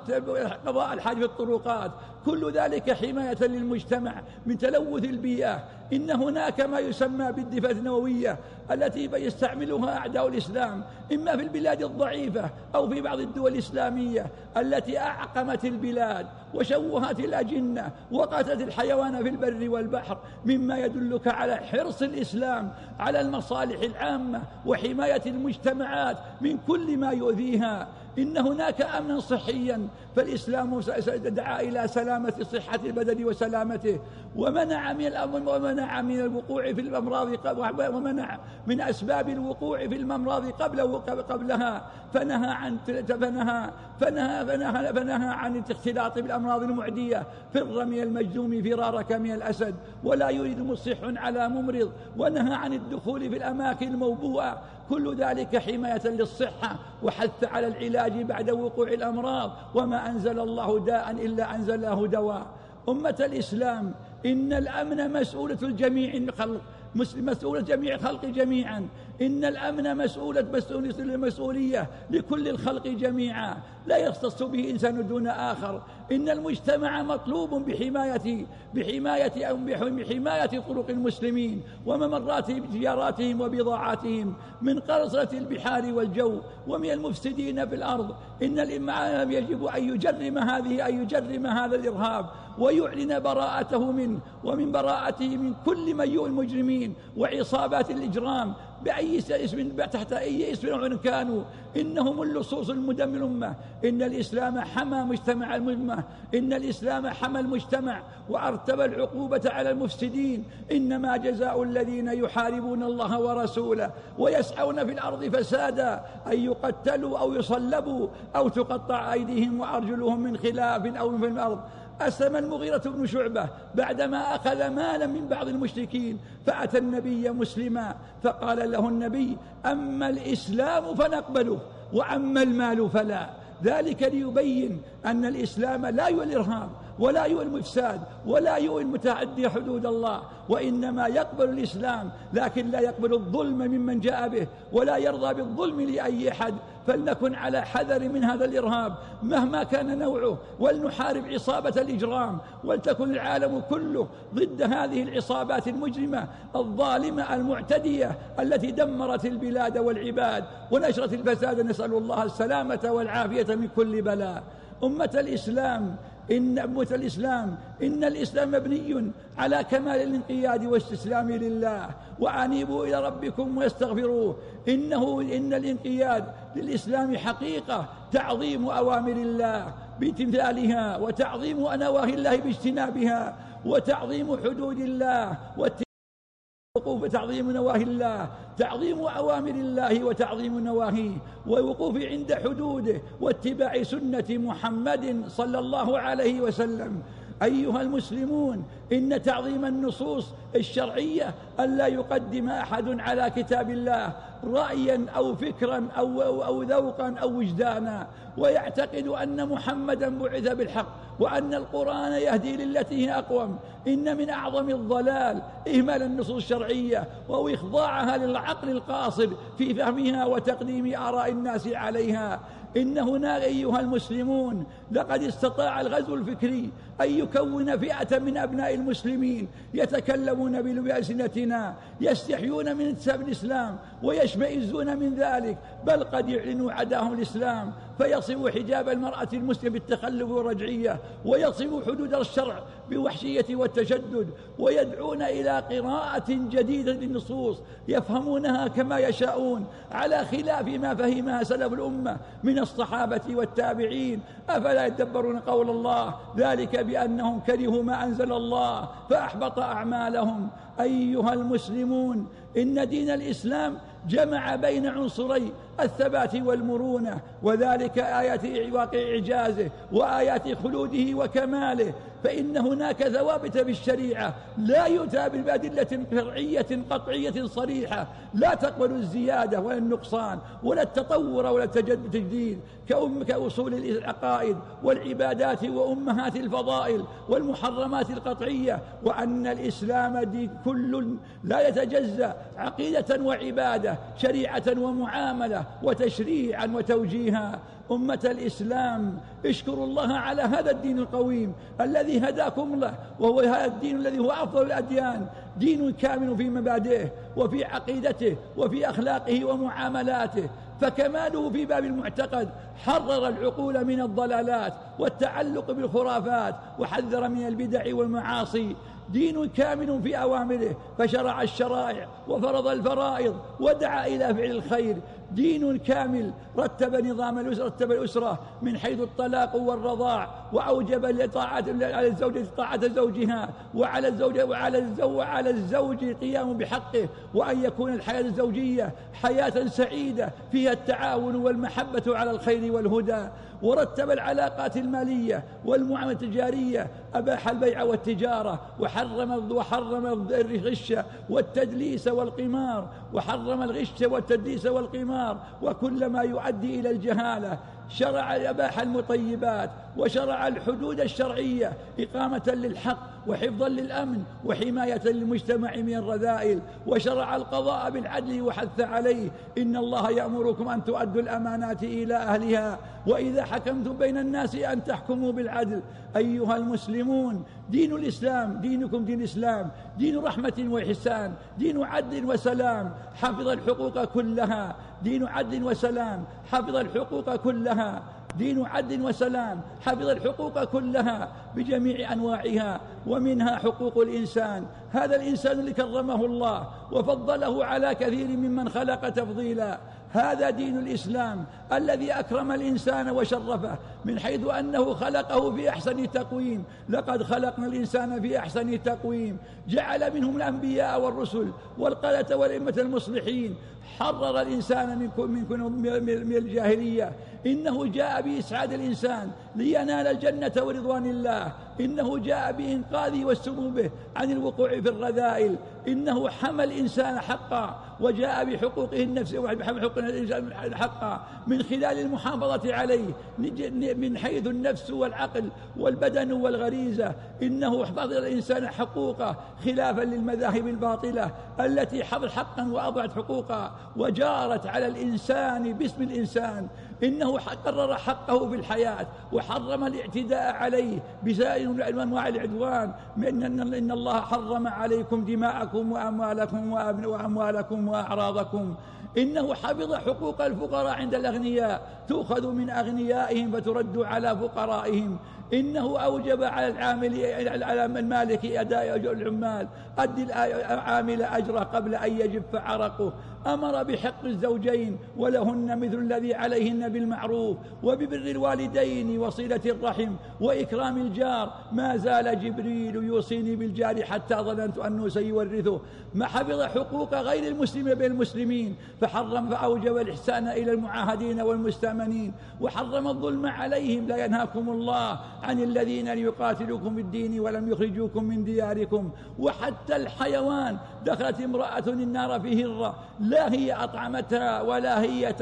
قضاء الحاج في الطرقات؟ كل ذلك حماية للمجتمع من تلوث البيئة. إن هناك ما يسمى بالدفة النووية التي يستعملها أعداء الإسلام إما في البلاد الضعيفة أو في بعض الدول الإسلامية التي أعقمت البلاد وشوهت الأجنة وقتت الحيوان في البر والبحر مما يدلك على حرص الإسلام على المصالح العامة وحماية المجتمعات من كل ما يؤذيها. إن هناك أمنا صحيا فالإسلام دعا إلى سلامة صحة البدن وسلامته ومنع من ومنع من الوقوع في الأمراض ومنع من أسباب الوقوع في الأمراض قبل قبلها. فنهى عن فنهى فنهى فنهى, فنهى عن الاختلاط بالأمراض المعدية. فر من المجذوم فرارك من الأسد ولا يريد مصح على ممرض. ونهى عن الدخول في الأماكن الموبوءة. كل ذلك حماية للصحة وحث على العلاج بعد وقوع الأمراض. وما أنزل الله داء إلا أنزله دواء. أمة الإسلام إن الأمن مسؤولة الجميع الخلق مسؤولة جميع خلق جميعا. إن الأمن مسؤولة مسؤولية لكل الخلق جميعا. لا يختص به إنسان دون آخر. إن المجتمع مطلوب بحماية بحماية أو بحماية طرق المسلمين وممرات تجاراتهم وبضاعاتهم. من قرصنة البحار والجو ومن المفسدين في الأرض. إن الإمام يجب أن يجرم هذه أن يجرم هذا الإرهاب ويعلن براءته منه ومن براءته من كل من يؤ المجرمين وعصابات الإجرام بأي اسم تحت أي اسم نوع كانوا. إنهم اللصوص المدم الأمة إن الإسلام حمى مجتمع المجمع. إن الإسلام حمى المجتمع وأرتب العقوبة على المفسدين. إنما جزاء الذين يحاربون الله ورسوله ويسعون في الأرض فسادا. أن يقتلوا أو يصلبوا أو تقطع أيديهم وأرجلهم من خلاف أو في الأرض. أسلم المغيرة بن شعبة بعدما أخذ مالا من بعض المشركين فأتى النبي مسلما فقال له النبي أما الإسلام فنقبله وأما المال فلا. ذلك ليبين أن الإسلام لا يؤل الإرهاب ولا يؤل المفساد ولا يؤل متعدي حدود الله وإنما يقبل الإسلام لكن لا يقبل الظلم ممن جاء به ولا يرضى بالظلم لأي أحد. فلنكن على حذر من هذا الإرهاب مهما كان نوعه ولنحارب عصابة الإجرام ولتكن العالم كله ضد هذه العصابات المجرمة الظالمة المعتدية التي دمرت البلاد والعباد ونشرت الفساد. نسأل الله السلامة والعافية من كل بلاء. أمة الإسلام إن أبوة الإسلام إن الإسلام مبني على كمال الانقياد والاستسلام لله وأنيبوا إلى ربكم ويستغفروه. إنه إن الانقياد للإسلام حقيقة تعظيم أوامر الله بامتثالها وتعظيم نواهي الله باجتنابها وتعظيم حدود الله الوقوف تعظيم نواهي الله تعظيم أوامر الله وتعظيم نواهيه والوقوف عند حدوده واتباع سنة محمد صلى الله عليه وسلم. أيها المسلمون إن تعظيم النصوص الشرعية ألا يقدم أحد على كتاب الله رأيا أو فكرا أو, أو, أو ذوقا أو وجدانا. ويعتقد أن محمدا بعث بالحق وأن القرآن يهدي للتي هي أقوم. إن من أعظم الضلال إهمال النصوص الشرعية أو إخضاعها للعقل القاصر في فهمها وتقديم آراء الناس عليها. إن هنا أيها المسلمون لقد استطاع الغزو الفكري أن يكون فئة من أبناء المسلمين يتكلمون بألسنتنا يستحيون من انتساب الإسلام ويشمئزون من ذلك بل قد يعلنوا عداهم الإسلام فيصبوا حجاب المرأة المسلمة بالتخلف والرجعية ويصبوا حدود الشرع بوحشية والتشدد ويدعون إلى قراءة جديدة للنصوص يفهمونها كما يشاءون على خلاف ما فهمها سلف الأمة من الصحابة والتابعين. أفلا يتدبرون قول الله؟ ذلك بأنهم كرهوا ما أنزل الله فأحبط أعمالهم. أيها المسلمون إن دين الإسلام جمع بين عنصرين. الثبات والمرونة وذلك آيات واقع إعجازه وآيات خلوده وكماله فإن هناك ثوابت بالشريعة. لا يؤتى بأدلة فرعية قطعية صريحة. لا تقبل الزيادة ولا النقصان ولا التطور ولا التجديد كأم كأصول العقائد والعبادات وأمهات الفضائل والمحرمات القطعية. وأن الإسلام دي كل لا يتجزأ عقيدة وعبادة شريعة ومعاملة. وتشريعا وتوجيها. أمة الإسلام اشكروا الله على هذا الدين القويم الذي هداكم له وهو هذا الدين الذي هو أفضل الأديان. دين كامل في مبادئه وفي عقيدته وفي أخلاقه ومعاملاته. فكماله في باب المعتقد حرر العقول من الضلالات والتعلق بالخرافات وحذر من البدع والمعاصي. دين كامل في أوامره فشرع الشرائع وفرض الفرائض ودعا إلى فعل الخير. دين كامل رتب نظام الأسرة رتب الأسرة من حيث الطلاق والرضاع وأوجب لطاعة على الزوجة طاعة زوجها وعلى الزوجة وعلى الزوج وعلى الزوج قيام بحقه وأن يكون الحياة الزوجية حياة سعيدة فيها التعاون والمحبة على الخير والهدى. ورتب العلاقات المالية والمعاملة التجارية أباح البيع والتجارة وحرم وحرم الغش والتدليس والقمار وحرم الغش والتدليس والقمار. النار وكل ما يؤدي إلى الجهالة شرع يباح المطيبات وشرع الحدود الشرعية إقامة للحق وحفظا للأمن وحماية للمجتمع من الرذائل وشرع القضاء بالعدل وحث عليه. إن الله يأمركم أن تؤدوا الأمانات إلى أهلها. وإذا حكمتم بين الناس أن تحكموا بالعدل. أيها المسلمون دين الإسلام دينكم دين الإسلام دين رحمة وإحسان دين عدل وسلام. حفظ الحقوق كلها. دين عدل وسلام. حفظ الحقوق كلها. كلها. دين عدل وسلام. حفظ الحقوق كلها بجميع أنواعها ومنها حقوق الإنسان. هذا الإنسان اللي كرمه الله وفضله على كثير ممن خلق تفضيلا. هذا دين الإسلام الذي أكرم الإنسان وشرفه. من حيث أنه خلقه في أحسن تقويم. لقد خلقنا الإنسان في أحسن تقويم. جعل منهم الأنبياء والرسل والقادة والأئمة المصلحين. حرر الإنسان من من الجاهلية. إنه جاء بإسعاد الإنسان لينال الجنة ورضوان الله. إنه جاء بإنقاذه والسمو به عن الوقوع في الرذائل. إنه حمى الإنسان حقا وجاء بحقوقه النفس وحقوق الإنسان حقا من خلال المحافظة عليه. من حيث النفس والعقل والبدن والغريزة. إنه احفظ الإنسان حقوقه خلافا للمذاهب الباطلة التي حضر حقا وأضعت حقوقا وجارت على الإنسان باسم الإنسان. إنه قرر حقه في الحياة وحرم الاعتداء عليه بسائر أنواع العدوان. من إن الله حرم عليكم دماءكم وأموالكم وأموالكم وأعراضكم. إنه حفظ حقوق الفقراء عند الأغنياء تؤخذ من أغنيائهم فترد على فقرائهم. إنه أوجب على العامل على المالك أداء أجر العمال أدي العامل أجره قبل أن يجف عرقه أمر بحق الزوجين ولهن مثل الذي عليهن بالمعروف وببر الوالدين وصلة الرحم وإكرام الجار. ما زال جبريل يوصيني بالجار حتى ظننت أنه سيورثه. ما حفظ حقوق غير المسلم بين المسلمين فحرم فأوجب الإحسان إلى المعاهدين والمستأمنين. وحرم الظلم عليهم لا ينهاكم الله. عن الذين يقاتلوكم بالدين ولم يخرجوكم من دياركم وحتى الحيوان دخلت امرأة النار في هرة. لا هي أطعمتها ولا هي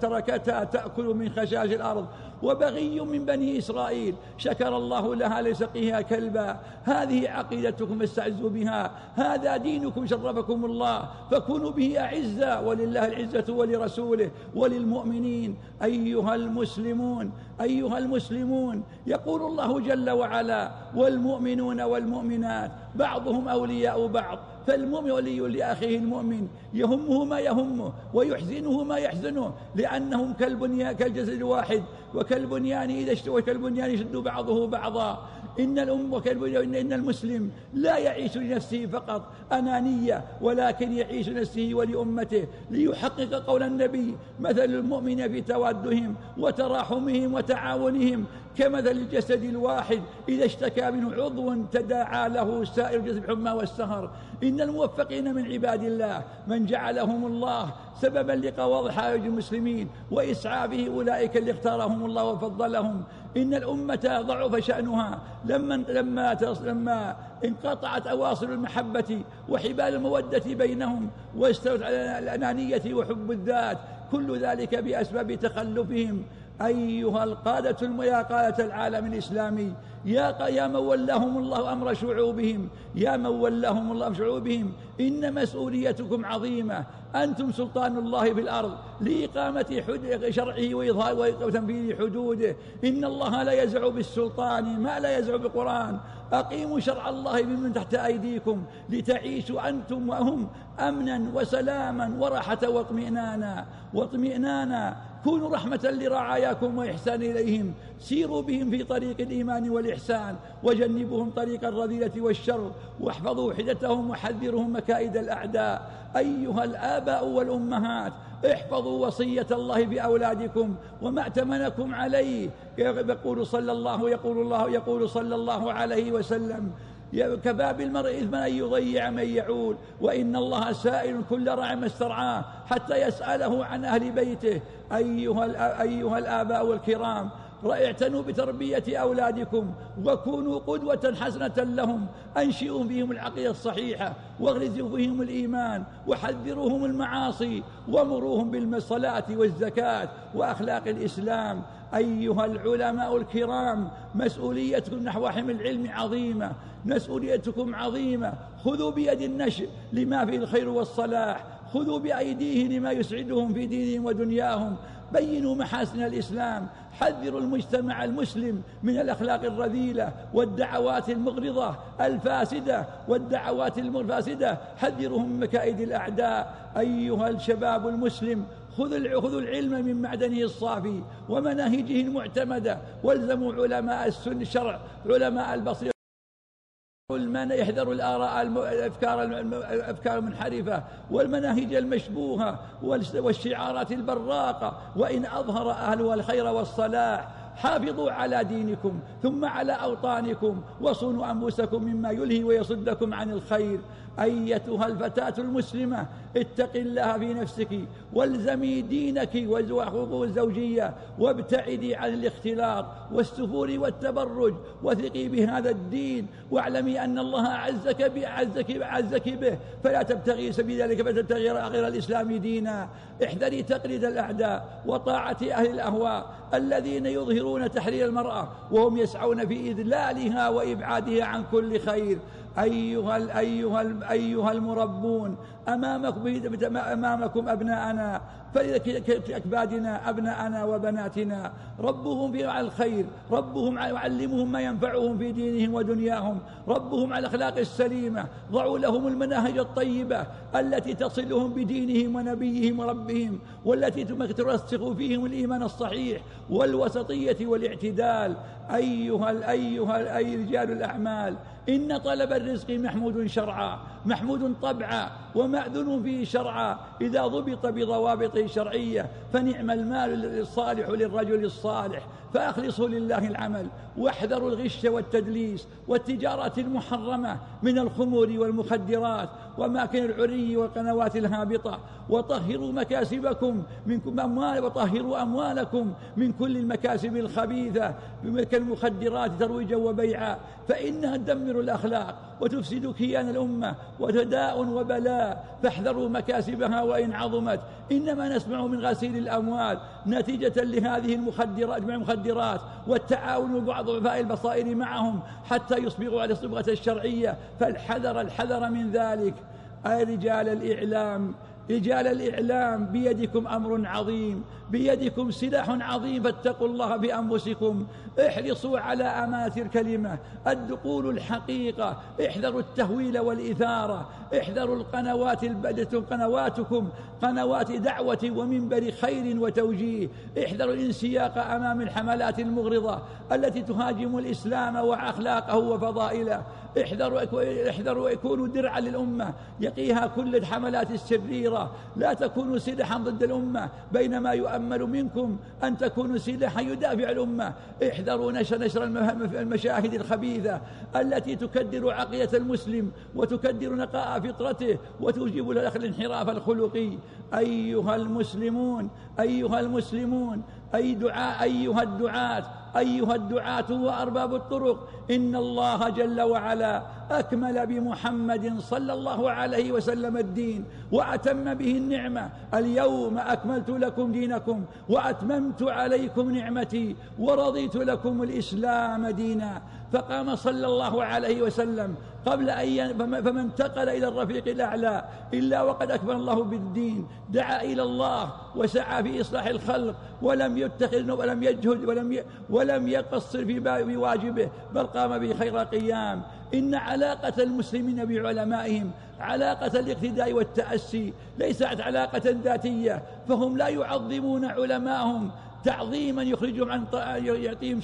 تركتها تأكل من خشاش الأرض. وبغي من بني إسرائيل. شكر الله لها لسقيها كلبا. هذه عقيدتكم استعزوا بها. هذا دينكم شرفكم الله. فكونوا به أعزة. ولله العزة ولرسوله وللمؤمنين. أيها المسلمون. أيها المسلمون يقول الله جل وعلا والمؤمنون والمؤمنات بعضهم أولياء بعض. فالمؤمن ولي لأخيه المؤمن يهمه ما يهمه ويحزنه ما يحزنه لأنهم كالبنيان كالجسد الواحد وكالبنيان يعني إذا اشتوى كالبنيان يعني يشد بعضه بعضا. إن الأم وكالبنيان يعني إن المسلم لا يعيش لنفسه فقط أنانية ولكن يعيش لنفسه ولأمته. ليحقق قول النبي مثل المؤمن في توادهم وتراحمهم وتعاونهم. كمثل الجسد الواحد إذا اشتكى منه عضو تداعى له سائر جسد بحمى والسهر. إن الموفقين من عباد الله من جعلهم الله سببا لقواض حاج المسلمين وإسعافه أولئك اللي اختارهم الله وفضلهم. إن الأمة ضعف شأنها. لما لما لما انقطعت أواصر المحبة وحبال المودة بينهم واستوت على الأنانية وحب الذات. كل ذلك بأسباب تخلفهم. أيها القادة يا قادة العالم الإسلامي يا يا من ولاهم الله أمر شعوبهم يا من ولاهم الله أمر شعوبهم إن مسؤوليتكم عظيمة. أنتم سلطان الله في الأرض لإقامة شرعه وإظهار وتنفيذ حدوده. إن الله لا يزع بالسلطان ما لا يزع بالقرآن. أقيموا شرع الله بمن تحت أيديكم لتعيشوا أنتم وهم أمنا وسلاما وراحة واطمئنانا. واطمئنانا. كونوا رحمة لرعاياكم وإحسان إليهم سيروا بهم في طريق الإيمان والإحسان وجنبهم طريق الرذيلة والشر واحفظوا حدتهم وحذرهم مكائد الأعداء. أيها الآباء والأمهات احفظوا وصية الله بأولادكم وما ائتمنكم عليه. يقول صلى الله يقول الله يقول صلى الله عليه وسلم كفى بالمرء إثما أن يضيع من يعول وإن الله سائل كل رعى ما استرعاه حتى يسأله عن أهل بيته أيها, أيها الآباء والكرام واعتنوا بتربية أولادكم وكونوا قدوة حسنة لهم أنشئوا بهم العقيدة الصحيحة واغرزوا بهم الإيمان وحذروهم المعاصي ومروهم بالصلاة والزكاة وأخلاق الإسلام. أيها العلماء الكرام مسؤوليتكم نحو حمل العلم عظيمة مسؤوليتكم عظيمة. خذوا بيد النشء لما فيه الخير والصلاح خذوا بأيديه لما يسعدهم في دينهم ودنياهم. بينوا محاسن الإسلام حذروا المجتمع المسلم من الأخلاق الرذيلة والدعوات المغرضة الفاسدة والدعوات المفاسدة حذرهم من مكائد الأعداء. أيها الشباب المسلم خذوا العلم من معدنه الصافي ومناهجه المعتمدة. والزموا علماء السن الشرع علماء البصيرة. المن احذروا الآراء الأفكار الأفكار المنحرفة والمناهج المشبوهة والشعارات البراقة. وإن أظهر أهلها الخير والصلاح حافظوا على دينكم ثم على أوطانكم وصونوا أنفسكم مما يلهي ويصدكم عن الخير. أيتها الفتاة المسلمة اتق الله في نفسك والزمي دينك وحقوق الزوجية وابتعدي عن الاختلاط والسفور والتبرج وثقي بهذا الدين واعلمي أن الله أعزك بعزك أعزك به فلا تبتغي سبيل ذلك فتبتغي غير الإسلام دينا. احذري تقليد الأعداء وطاعة أهل الأهواء. الذين يظهرون تحرير المرأة وهم يسعون في إذلالها وإبعادها عن كل خير. أيها, أيها, أيها المربون أمامكم, أمامكم أبناءنا فإذا أكبادنا أبناءنا وبناتنا ربهم في على الخير ربهم يعلمهم ما ينفعهم في دينهم ودنياهم ربهم على الأخلاق السليمة ضعوا لهم المناهج الطيبة التي تصلهم بدينهم ونبيهم وربهم والتي ترسخ فيهم الإيمان الصحيح والوسطية والاعتدال. أيها الأيها أي رجال الأعمال إن طلب الرزق محمود شرعا محمود طبعا ومأذن فيه شرعا إذا ضبط بضوابط شرعية فنعم المال الصالح للرجل الصالح فأخلصوا لله العمل. واحذروا الغش والتدليس والتجارة المحرمة من الخمور والمخدرات وأماكن العري والقنوات الهابطة. وطهروا مكاسبكم من أموال وطهروا أموالكم من كل المكاسب الخبيثة كالمخدرات ترويجا وبيعا. فإنها تدمر الأخلاق وتفسد كيان الأمة وتداء وبلاء. فاحذروا مكاسبها وإن عظمت. إنما نسمع من غسيل الأموال. نتيجة لهذه المخدرات المخدرات. والتعاون بعض ضعفاء البصائر معهم. حتى يصبغوا على الصبغة الشرعية. فالحذر الحذر من ذلك. أي رجال الإعلام رجال الإعلام بيدكم أمر عظيم بيدكم سلاح عظيم فاتقوا الله بأنفسكم. احرصوا على أمات الكلمة الدقول الحقيقة. احذروا التهويل والإثارة. احذروا القنوات البدت قنواتكم. قنوات دعوة ومنبر خير وتوجيه. احذروا الانسياق أمام الحملات المغرضة التي تهاجم الإسلام وأخلاقه وفضائله. احذر احذروا ويكون درعا للأمة يقيها كل الحملات الشريرة لا تكونوا سلاحا ضد الأمة بينما يؤمل منكم أن تكونوا سلاحا يدافع الأمة. احذروا نشر نشر المشاهد الخبيثة التي تكدر عقية المسلم وتكدر نقاء فطرته وتوجب له الانحراف الخلقي. أيها المسلمون أيها المسلمون أي دعاء أيها الدعاة أيها الدعاة وأرباب الطرق إن الله جل وعلا أكمل بمحمد صلى الله عليه وسلم الدين وأتم به النعمة. اليوم أكملت لكم دينكم وأتممت عليكم نعمتي ورضيت لكم الإسلام دينا. فقام صلى الله عليه وسلم قبل أن فما انتقل إلى الرفيق الأعلى إلا وقد أكمل الله بالدين. دعا إلى الله وسعى في إصلاح الخلق ولم يتخذ ولم يجهد ولم ولم يقصر في بواجبه بل قام به خير قيام إن علاقة المسلمين بعلمائهم علاقة الاقتداء والتأسي ليست علاقة ذاتية فهم لا يعظمون علماءهم. تعظيما يخرجهم عن يعطيهم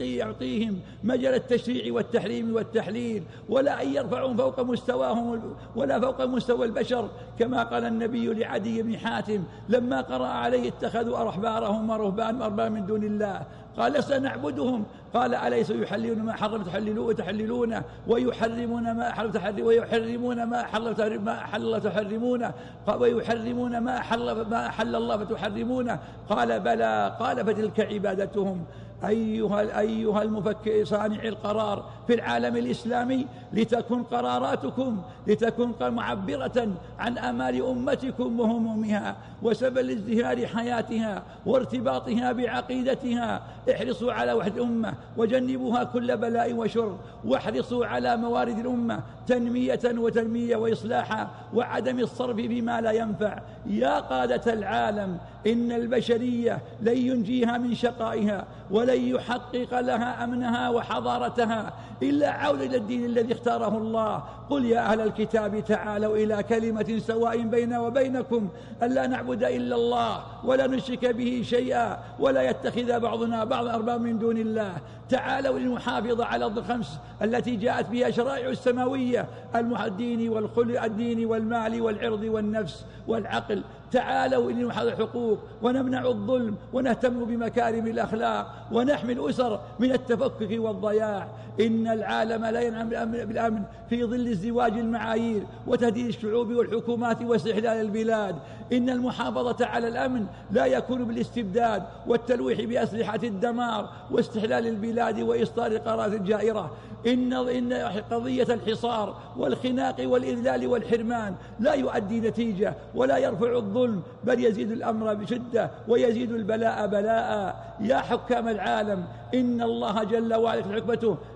يعطيهم مجال التشريع والتحريم والتحليل ولا أن يرفعهم فوق مستواهم ولا فوق مستوى البشر. كما قال النبي لعدي بن حاتم لما قرأ عليه اتخذوا احبارهم ورهبان أربابا من دون الله. قال سنعبدهم. قال أليس يحللون ما حرم تحللون تحللونه ويحرمون ما حرم تحرم ويحرمون ما حل تحرم ما حل تحرمونه ويحرمون ما حل ما حل الله فتحرمونه قال بلى. قال فتلك عبادتهم. أيها, أيها المفكر صانع القرار في العالم الإسلامي لتكن قراراتكم لتكن معبرة عن أمال أمتكم وهمومها وسبل ازدهار حياتها وارتباطها بعقيدتها. احرصوا على وحد الأمة وجنبوها كل بلاء وشر. واحرصوا على موارد الأمة تنمية وتنمية وإصلاحا وعدم الصرف بما لا ينفع. يا قادة العالم إن البشرية لن ينجيها من شقائها ولن يحقق لها أمنها وحضارتها إلا عود إلى الدين الذي اختاره الله. قل يا أهل الكتاب تعالوا إلى كلمة سواء بيننا وبينكم ألا نعبد إلا الله. ولا نشرك به شيئا ولا يتخذ بعضنا بعض أرباب من دون الله. تعالوا للمحافظة على الخمس التي جاءت بها شرائع السماوية الدين والخلق الدين والمال والعرض والنفس والعقل. تعالوا إلى نحفظ الحقوق ونمنع الظلم ونهتم بمكارم الأخلاق ونحمي الأسر من التفكك والضياع. إن العالم لا ينعم بالأمن في ظل ازدواج المعايير وتهديد الشعوب والحكومات واستحلال البلاد. إن المحافظة على الأمن لا يكون بالاستبداد والتلويح بأسلحة الدمار واستحلال البلاد وإصدار قرارات جائرة. إن إن قضية الحصار والخناق والإذلال والحرمان لا يؤدي نتيجة ولا يرفع الظلم بل يزيد الأمر بشدة ويزيد البلاء بلاء. يا حكام العالم إن الله جل وعلا في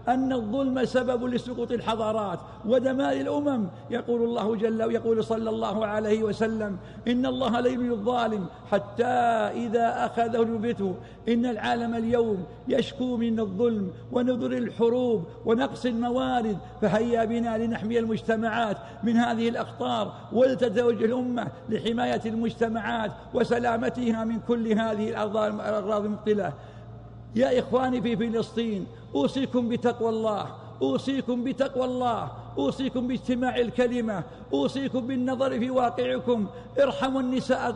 أن الظلم سبب لسقوط الحضارات ودمار الأمم. يقول الله جل ويقول صلى الله عليه وسلم إن الله لا الظالم حتى إذا أخذه جبته إن العالم اليوم يشكو من الظلم ونذر الحروب ونقص الموارد. فهيا بنا لنحمي المجتمعات من هذه الأخطار ولتتوجه الأمة لحماية المجتمع. والجماعات وسلامتها من كل هذه الأغراض المبطلة. يا إخواني في فلسطين أوصيكم بتقوى الله أوصيكم بتقوى الله أوصيكم باجتماع الكلمة أوصيكم بالنظر في واقعكم. ارحموا النساء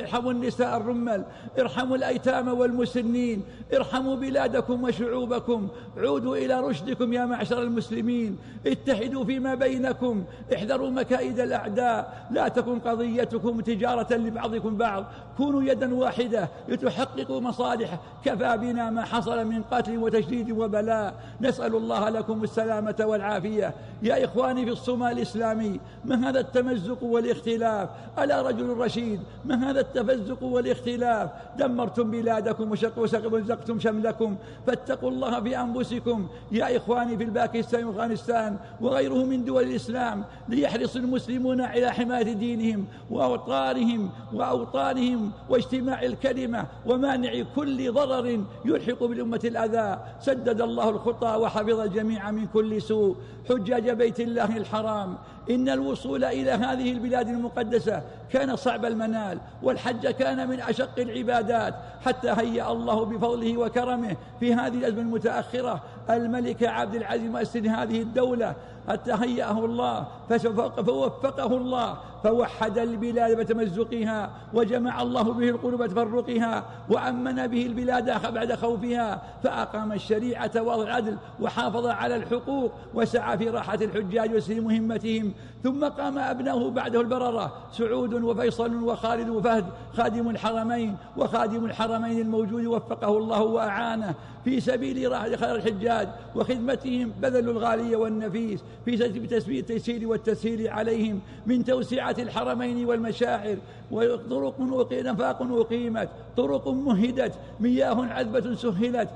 ارحموا النساء الرمل. ارحموا الأيتام والمسنين. ارحموا بلادكم وشعوبكم. عودوا إلى رشدكم يا معشر المسلمين. اتحدوا فيما بينكم. احذروا مكائد الأعداء. لا تكن قضيتكم تجارة لبعضكم بعض. كونوا يدا واحدة لتحققوا مصالح. كفى بنا ما حصل من قتل وتشديد وبلاء. نسأل الله لكم السلامة والعافية. يا إخواني في الصومال الإسلامي الإسلامي ما هذا التمزق والاختلاف؟ ألا رجل رشيد ما هذا التفزق والاختلاف؟ دمرتم بلادكم وشقتم شملكم فاتقوا الله في أنفسكم. يا إخواني في الباكستان وأفغانستان وغيره من دول الإسلام ليحرص المسلمون على حماية دينهم وأوطانهم وأوطانهم واجتماع الكلمة ومانع كل ضرر يلحق بالأمة الأذى. سدد الله الخطى وحفظ الجميع من كل سوء. حجاج بيت الله الحرام. إن الوصول إلى هذه البلاد المقدسة كان صعب المنال والحج كان من أشق العبادات حتى هيأ الله بفضله وكرمه في هذه الأزمة المتأخرة. الملك عبد العزيز مؤسس هذه الدولة حتى هيأه الله فوفقه الله. فوحد البلاد بتمزقها وجمع الله به القلوب بتفرقها وأمن به البلاد بعد خوفها فأقام الشريعة والعدل وحافظ على الحقوق وسعى في راحة الحجاج وسلم مهمتهم ثم قام أبناه بعده البررة سعود وفيصل وخالد وفهد خادم الحرمين وخادم الحرمين الموجود وفقه الله وأعانه في سبيل راحة خير الحجاج وخدمتهم بذلوا الغالية والنفيس في تسبيل التيسير والتسهيل عليهم من توسعة وقعت الحرمين والمشاعر وطرق نفاق أقيمت طرق مهدت مياه عذبة سهلت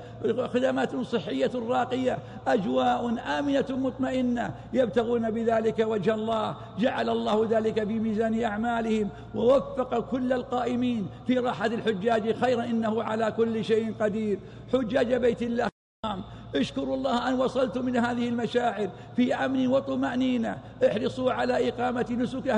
خدمات صحية راقية أجواء آمنة مطمئنة يبتغون بذلك وجه الله جعل الله ذلك في ميزان أعمالهم ووفق كل القائمين في راحة الحجاج خيرا إنه على كل شيء قدير. حجاج بيت الله اشكروا الله أن وصلتم من هذه المشاعر في أمن وطمأنينة. احرصوا على إقامة نسك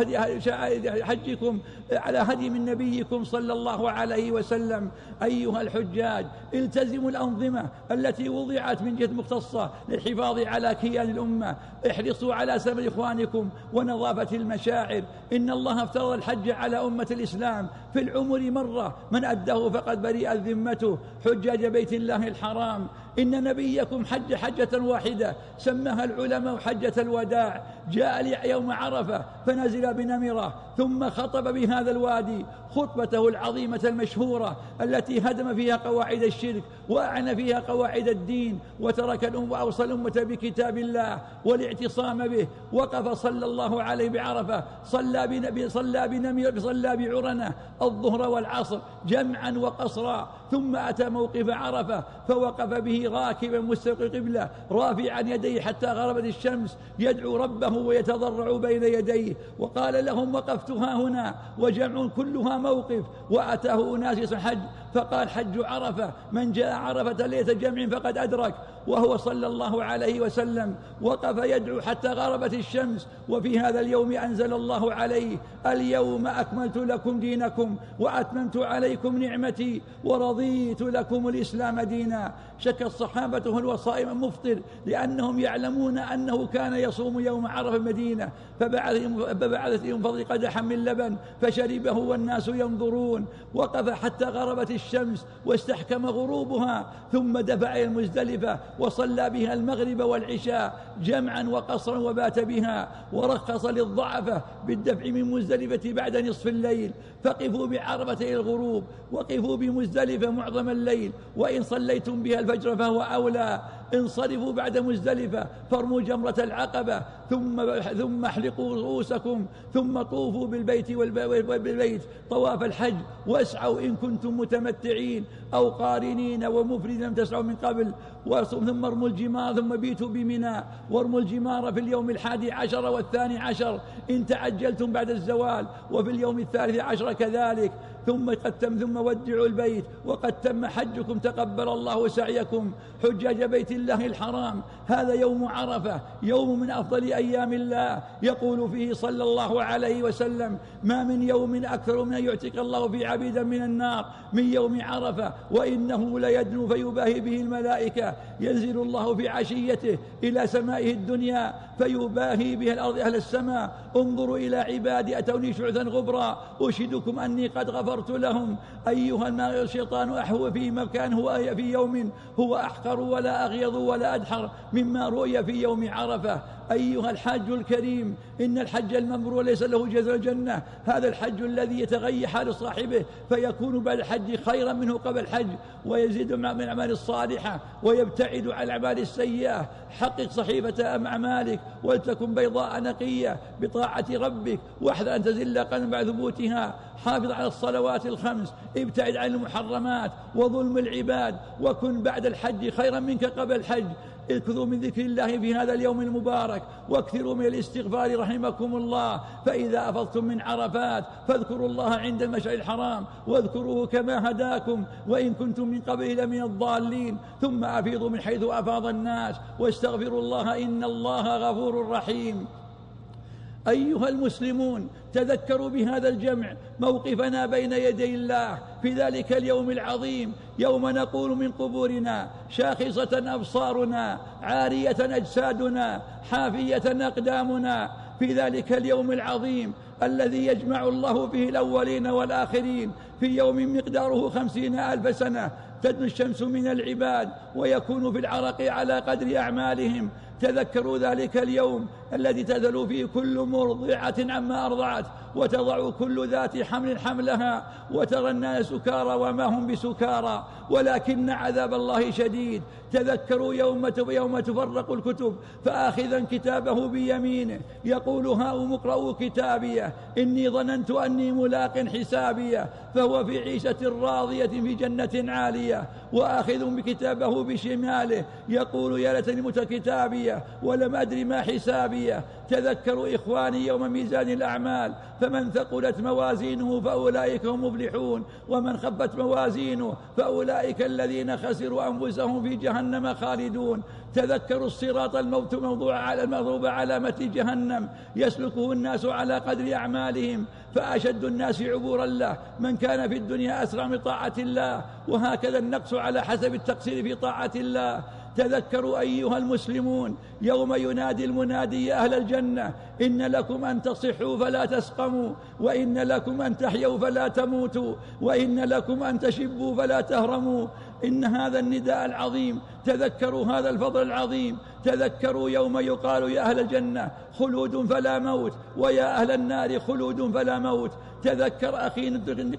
حجكم على هدي من نبيكم صلى الله عليه وسلم. أيها الحجاج التزموا الأنظمة التي وضعت من جهة مختصة للحفاظ على كيان الأمة. احرصوا على سبب إخوانكم ونظافة المشاعر. إن الله افترض الحج على أمة الإسلام في العمر مرة. من أده فقد برئت ذمته. حجاج بيت الله الحرام. إن نبيكم حج حجة واحدة سماها العلماء حجة الوداع جاء يوم عرفة فنزل بنمرة ثم خطب بهذا الوادي خطبته العظيمة المشهورة التي هدم فيها قواعد الشرك وأعن فيها قواعد الدين وترك الأم وأوصى الأمة بكتاب الله والاعتصام به وقف صلى الله عليه بعرفة صلى بنبي صلى بنمرة صلى بعرنة الظهر والعصر جمعا وقصرا ثم أتى موقف عرفة فوقف به راكبا مستقي قبلة رافعا يديه حتى غربت الشمس يدعو ربه ويتضرع بين يديه وقال لهم وقفتها هنا وجمع كلها موقف وأتاه أناس حج فقال حج عرفة من جاء عرفة ليس جمع فقد أدرك وهو صلى الله عليه وسلم وقف يدعو حتى غربت الشمس وفي هذا اليوم أنزل الله عليه اليوم أكملت لكم دينكم وأتممت عليكم نعمتي ورضيت لكم الإسلام دينا شك الصحابة هو الصائم مفطر لأنهم يعلمون أنه كان يصوم يوم عرفة المدينة فبعثت ينفض قدحا من لبن فشربه والناس ينظرون وقف حتى غربت الشمس واستحكم غروبها ثم دفع إلى المزدلفة وصلى بها المغرب والعشاء جمعا وقصرا وبات بها ورخص للضعفة بالدفع من مزدلفة بعد نصف الليل فقفوا بعربة إلى الغروب وقفوا بمزدلفة معظم الليل وإن صليتم بها الفجر فهو وأولى انصرفوا بعد مزدلفة فارموا جمرة العقبة ثم ثم احلقوا رؤوسكم ثم طوفوا بالبيت والبيت طواف الحج واسعوا إن كنتم متمتعين أو قارنين ومفردين لم تسعوا من قبل. ثم ارموا الجمار ثم بيتوا بمنى وارموا الجمار في اليوم الحادي عشر والثاني عشر إن تعجلتم بعد الزوال وفي اليوم الثالث عشر كذلك ثم قد تم ثم ودعوا البيت وقد تم حجكم تقبل الله سعيكم حجاج بيت الله الحرام هذا يوم عرفة يوم من أفضل أيام الله يقول فيه صلى الله عليه وسلم ما من يوم أكثر من يعتق الله في عبيدا من النار من يوم عرفة وإنه ليدنو فيباهي به الملائكة ينزل الله في عشيته إلى سمائه الدنيا فيباهي بها الأرض أهل السماء. انظروا إلى عبادي أتوني شعثا غبرا. أشهدكم أني قد غفرت لهم. أيها الماغي الشيطان أحوى في مكان هو في يوم هو أحقر ولا أغيض ولا أدحر مما رؤي في يوم عرفة. أيها الحاج الكريم إن الحج الممرور ليس له جزاء الجنة. هذا الحج الذي يتغيح حال صاحبه فيكون بعد الحج خيرا منه قبل الحج ويزيد من الأعمال الصالحة ويبتعد عن الأعمال السيئة. حقق صحيفة أعمالك ولتكن بيضاء نقية بطاعة ربك واحذر أن تزل قدم بعد ثبوتها. حافظ على الصلوات الخمس ابتعد عن المحرمات وظلم العباد وكن بعد الحج خيرا منك قبل الحج. اكثروا من ذكر الله في هذا اليوم المبارك واكثروا من الاستغفار رحمكم الله فإذا أفضتم من عرفات فاذكروا الله عند المشعر الحرام واذكروه كما هداكم وإن كنتم من قبله لمن الضالين ثم أفيضوا من حيث أفاض الناس واستغفروا الله إن الله غفور رحيم أيها المسلمون تذكروا بهذا الجمع موقفنا بين يدي الله في ذلك اليوم العظيم. يوم نقول من قبورنا شاخصة أبصارنا عارية أجسادنا حافية أقدامنا في ذلك اليوم العظيم الذي يجمع الله فيه الأولين والآخرين في يوم مقداره خمسين ألف سنة. تدنو الشمس من العباد ويكون في العرق على قدر أعمالهم. تذكروا ذلك اليوم الذي تذل فيه كل مرضعة عما أرضعت وتضع كل ذات حمل حملها وترى الناس سكارى وما هم بسكارى ولكن عذاب الله شديد. تذكروا يوم يوم تفرق الكتب فآخذا كتابه بيمينه يقول هاؤم اقرأوا كتابيه إني ظننت أني ملاق حسابيه فهو في عيشة راضية في جنة عالية وآخذ بكتابه بشماله يقول يا ليتني مت كتابيه ولم ولا ما أدري ما حسابية. تذكروا إخواني يوم ميزان الأعمال فمن ثقلت موازينه فأولئك هم مفلحون ومن خبت موازينه فأولئك الذين خسروا أنفسهم في جهنم خالدون. تذكروا الصراط الموت موضوع على المغضوب علامة جهنم. يسلكه الناس على قدر أعمالهم فأشد الناس عبورا له. من كان في الدنيا أسرع من طاعة الله وهكذا النقص على حسب التقصير في طاعة الله. تذكروا أيها المسلمون يوم ينادي المنادي يا أهل الجنة إن لكم أن تصحوا فلا تسقموا وإن لكم أن تحيوا فلا تموتوا وإن لكم أن تشبوا فلا تهرموا. إن هذا النداء العظيم تذكروا هذا الفضل العظيم تذكروا يوم يقال يا أهل الجنة خلود فلا موت ويا أهل النار خلود فلا موت. تذكر أخي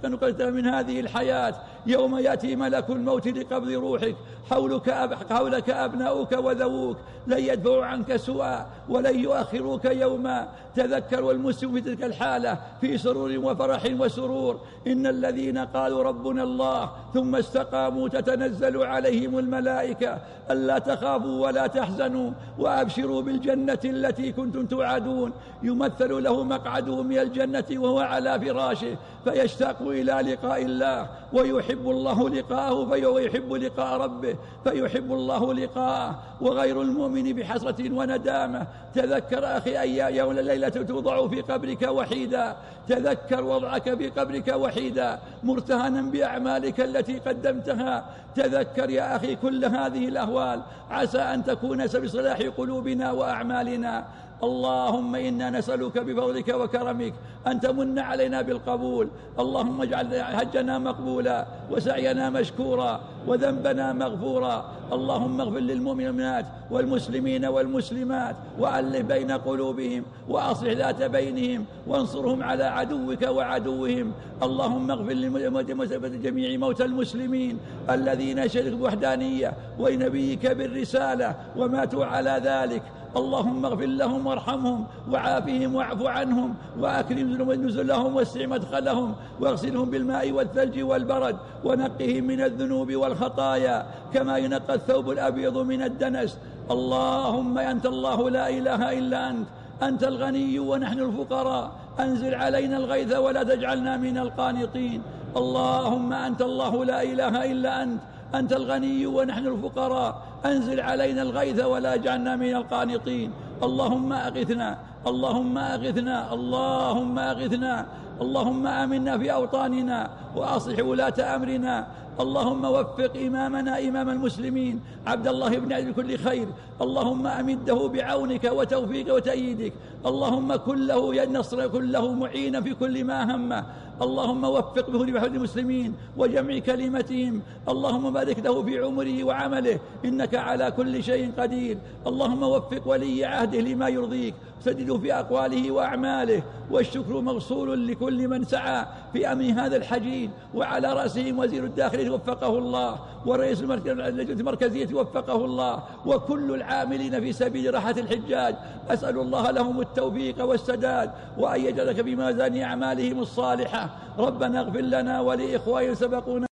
نقلت من هذه الحياة. يوم يأتي ملك الموت لقبض روحك. حولك, أب... حولك أبناؤك وذووك. لن يدفعوا عنك سوءا ولن يؤخروك يوما. تذكر والمسلم في تلك الحالة في سرور وفرح وسرور. إن الذين قالوا ربنا الله ثم استقاموا تتنزل عليهم الملائكة. ألا تخافوا ولا تحزنوا. آمنوا وأبشروا بالجنة التي كنتم توعدون يمثل له مقعده من الجنة وهو على فراشه. فيشتاق إلى لقاء الله ويحب الله لقاءه ويحب لقاء ربه فيحب الله لقاءه وغير المؤمن بحسرة وندامة تذكر أخي أي يوم الليلة توضع في قبرك وحيدا تذكر وضعك في قبرك وحيدا مرتهنا بأعمالك التي قدمتها تذكر يا أخي كل هذه الأهوال عسى أن تكون بصلاح قلوبنا وأعمالنا اللهم إنا نسألك بفضلك وكرمك أن تمن علينا بالقبول. اللهم اجعل حجنا مقبولا وسعينا مشكورا وذنبنا مغفورا. اللهم اغفر للمؤمنات والمسلمين والمسلمات وألف بين قلوبهم وأصلح ذات بينهم وانصرهم على عدوك وعدوهم. اللهم اغفر لجميع موتى المسلمين الذين شركوا بوحدانية ونبيك بالرسالة وماتوا على ذلك. اللهم اغفر لهم وارحمهم وعافهم واعف عنهم وأكرم نزلهم واسع مدخلهم واغسلهم بالماء والثلج والبرد ونقهم من الذنوب والخطايا كما ينقى الثوب الأبيض من الدنس. اللهم أنت الله لا إله إلا أنت. أنت الغني ونحن الفقراء. أنزل علينا الغيث ولا تجعلنا من القانطين. اللهم أنت الله لا إله إلا أنت. أنت الغني ونحن الفقراء. أنزل علينا الغيث ولا جعلنا من القانطين. اللهم أغثنا اللهم أغثنا اللهم أغثنا اللهم آمنا في أوطاننا وأصلح ولاة أمرنا اللهم وفق إمامنا إمام المسلمين عبد الله بن عبد كل خير. اللهم أمده بعونك وتوفيق وتأييدك. اللهم كله يا النصر كله معينا في كل ما همه. اللهم وفق به لبحوث المسلمين وجمع كلمتهم. اللهم بارك له في عمره وعمله. إنك على كل شيء قدير. اللهم وفق ولي عهده لما يرضيك. سدده في أقواله وأعماله. والشكر موصول لكل من سعى. في أمن هذا الحجين وعلى رأسهم وزير الداخل التعليم وفقه الله ورئيس اللجنة المركزية وفقه الله وكل العاملين في سبيل راحة الحجاج. أسأل الله لهم التوفيق والسداد وأن يجعلك بمازان أعمالهم الصالحة. ربنا اغفر لنا ولإخوائنا سبقونا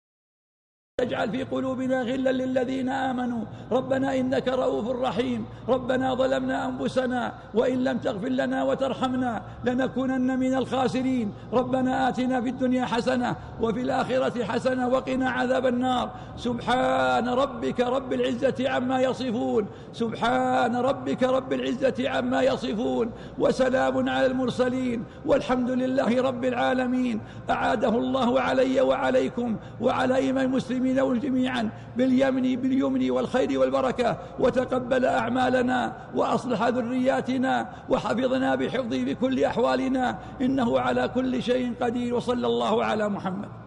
تجعل في قلوبنا غلا للذين آمنوا. ربنا إنك رؤوف رحيم. ربنا ظلمنا أنفسنا وإن لم تغفر لنا وترحمنا لنكونن من الخاسرين. ربنا آتنا في الدنيا حسنة وفي الآخرة حسنة وقنا عذاب النار. سبحان ربك رب العزة عما يصفون. سبحان ربك رب العزة عما يصفون. وسلام على المرسلين. والحمد لله رب العالمين. أعاده الله علي وعليكم وعلى إيمان المسلمين المسلمين جميعا باليمن باليمن والخير والبركة وتقبل أعمالنا وأصلح ذرياتنا وحفظنا بحفظه بكل أحوالنا إنه على كل شيء قدير وصلى الله على محمد.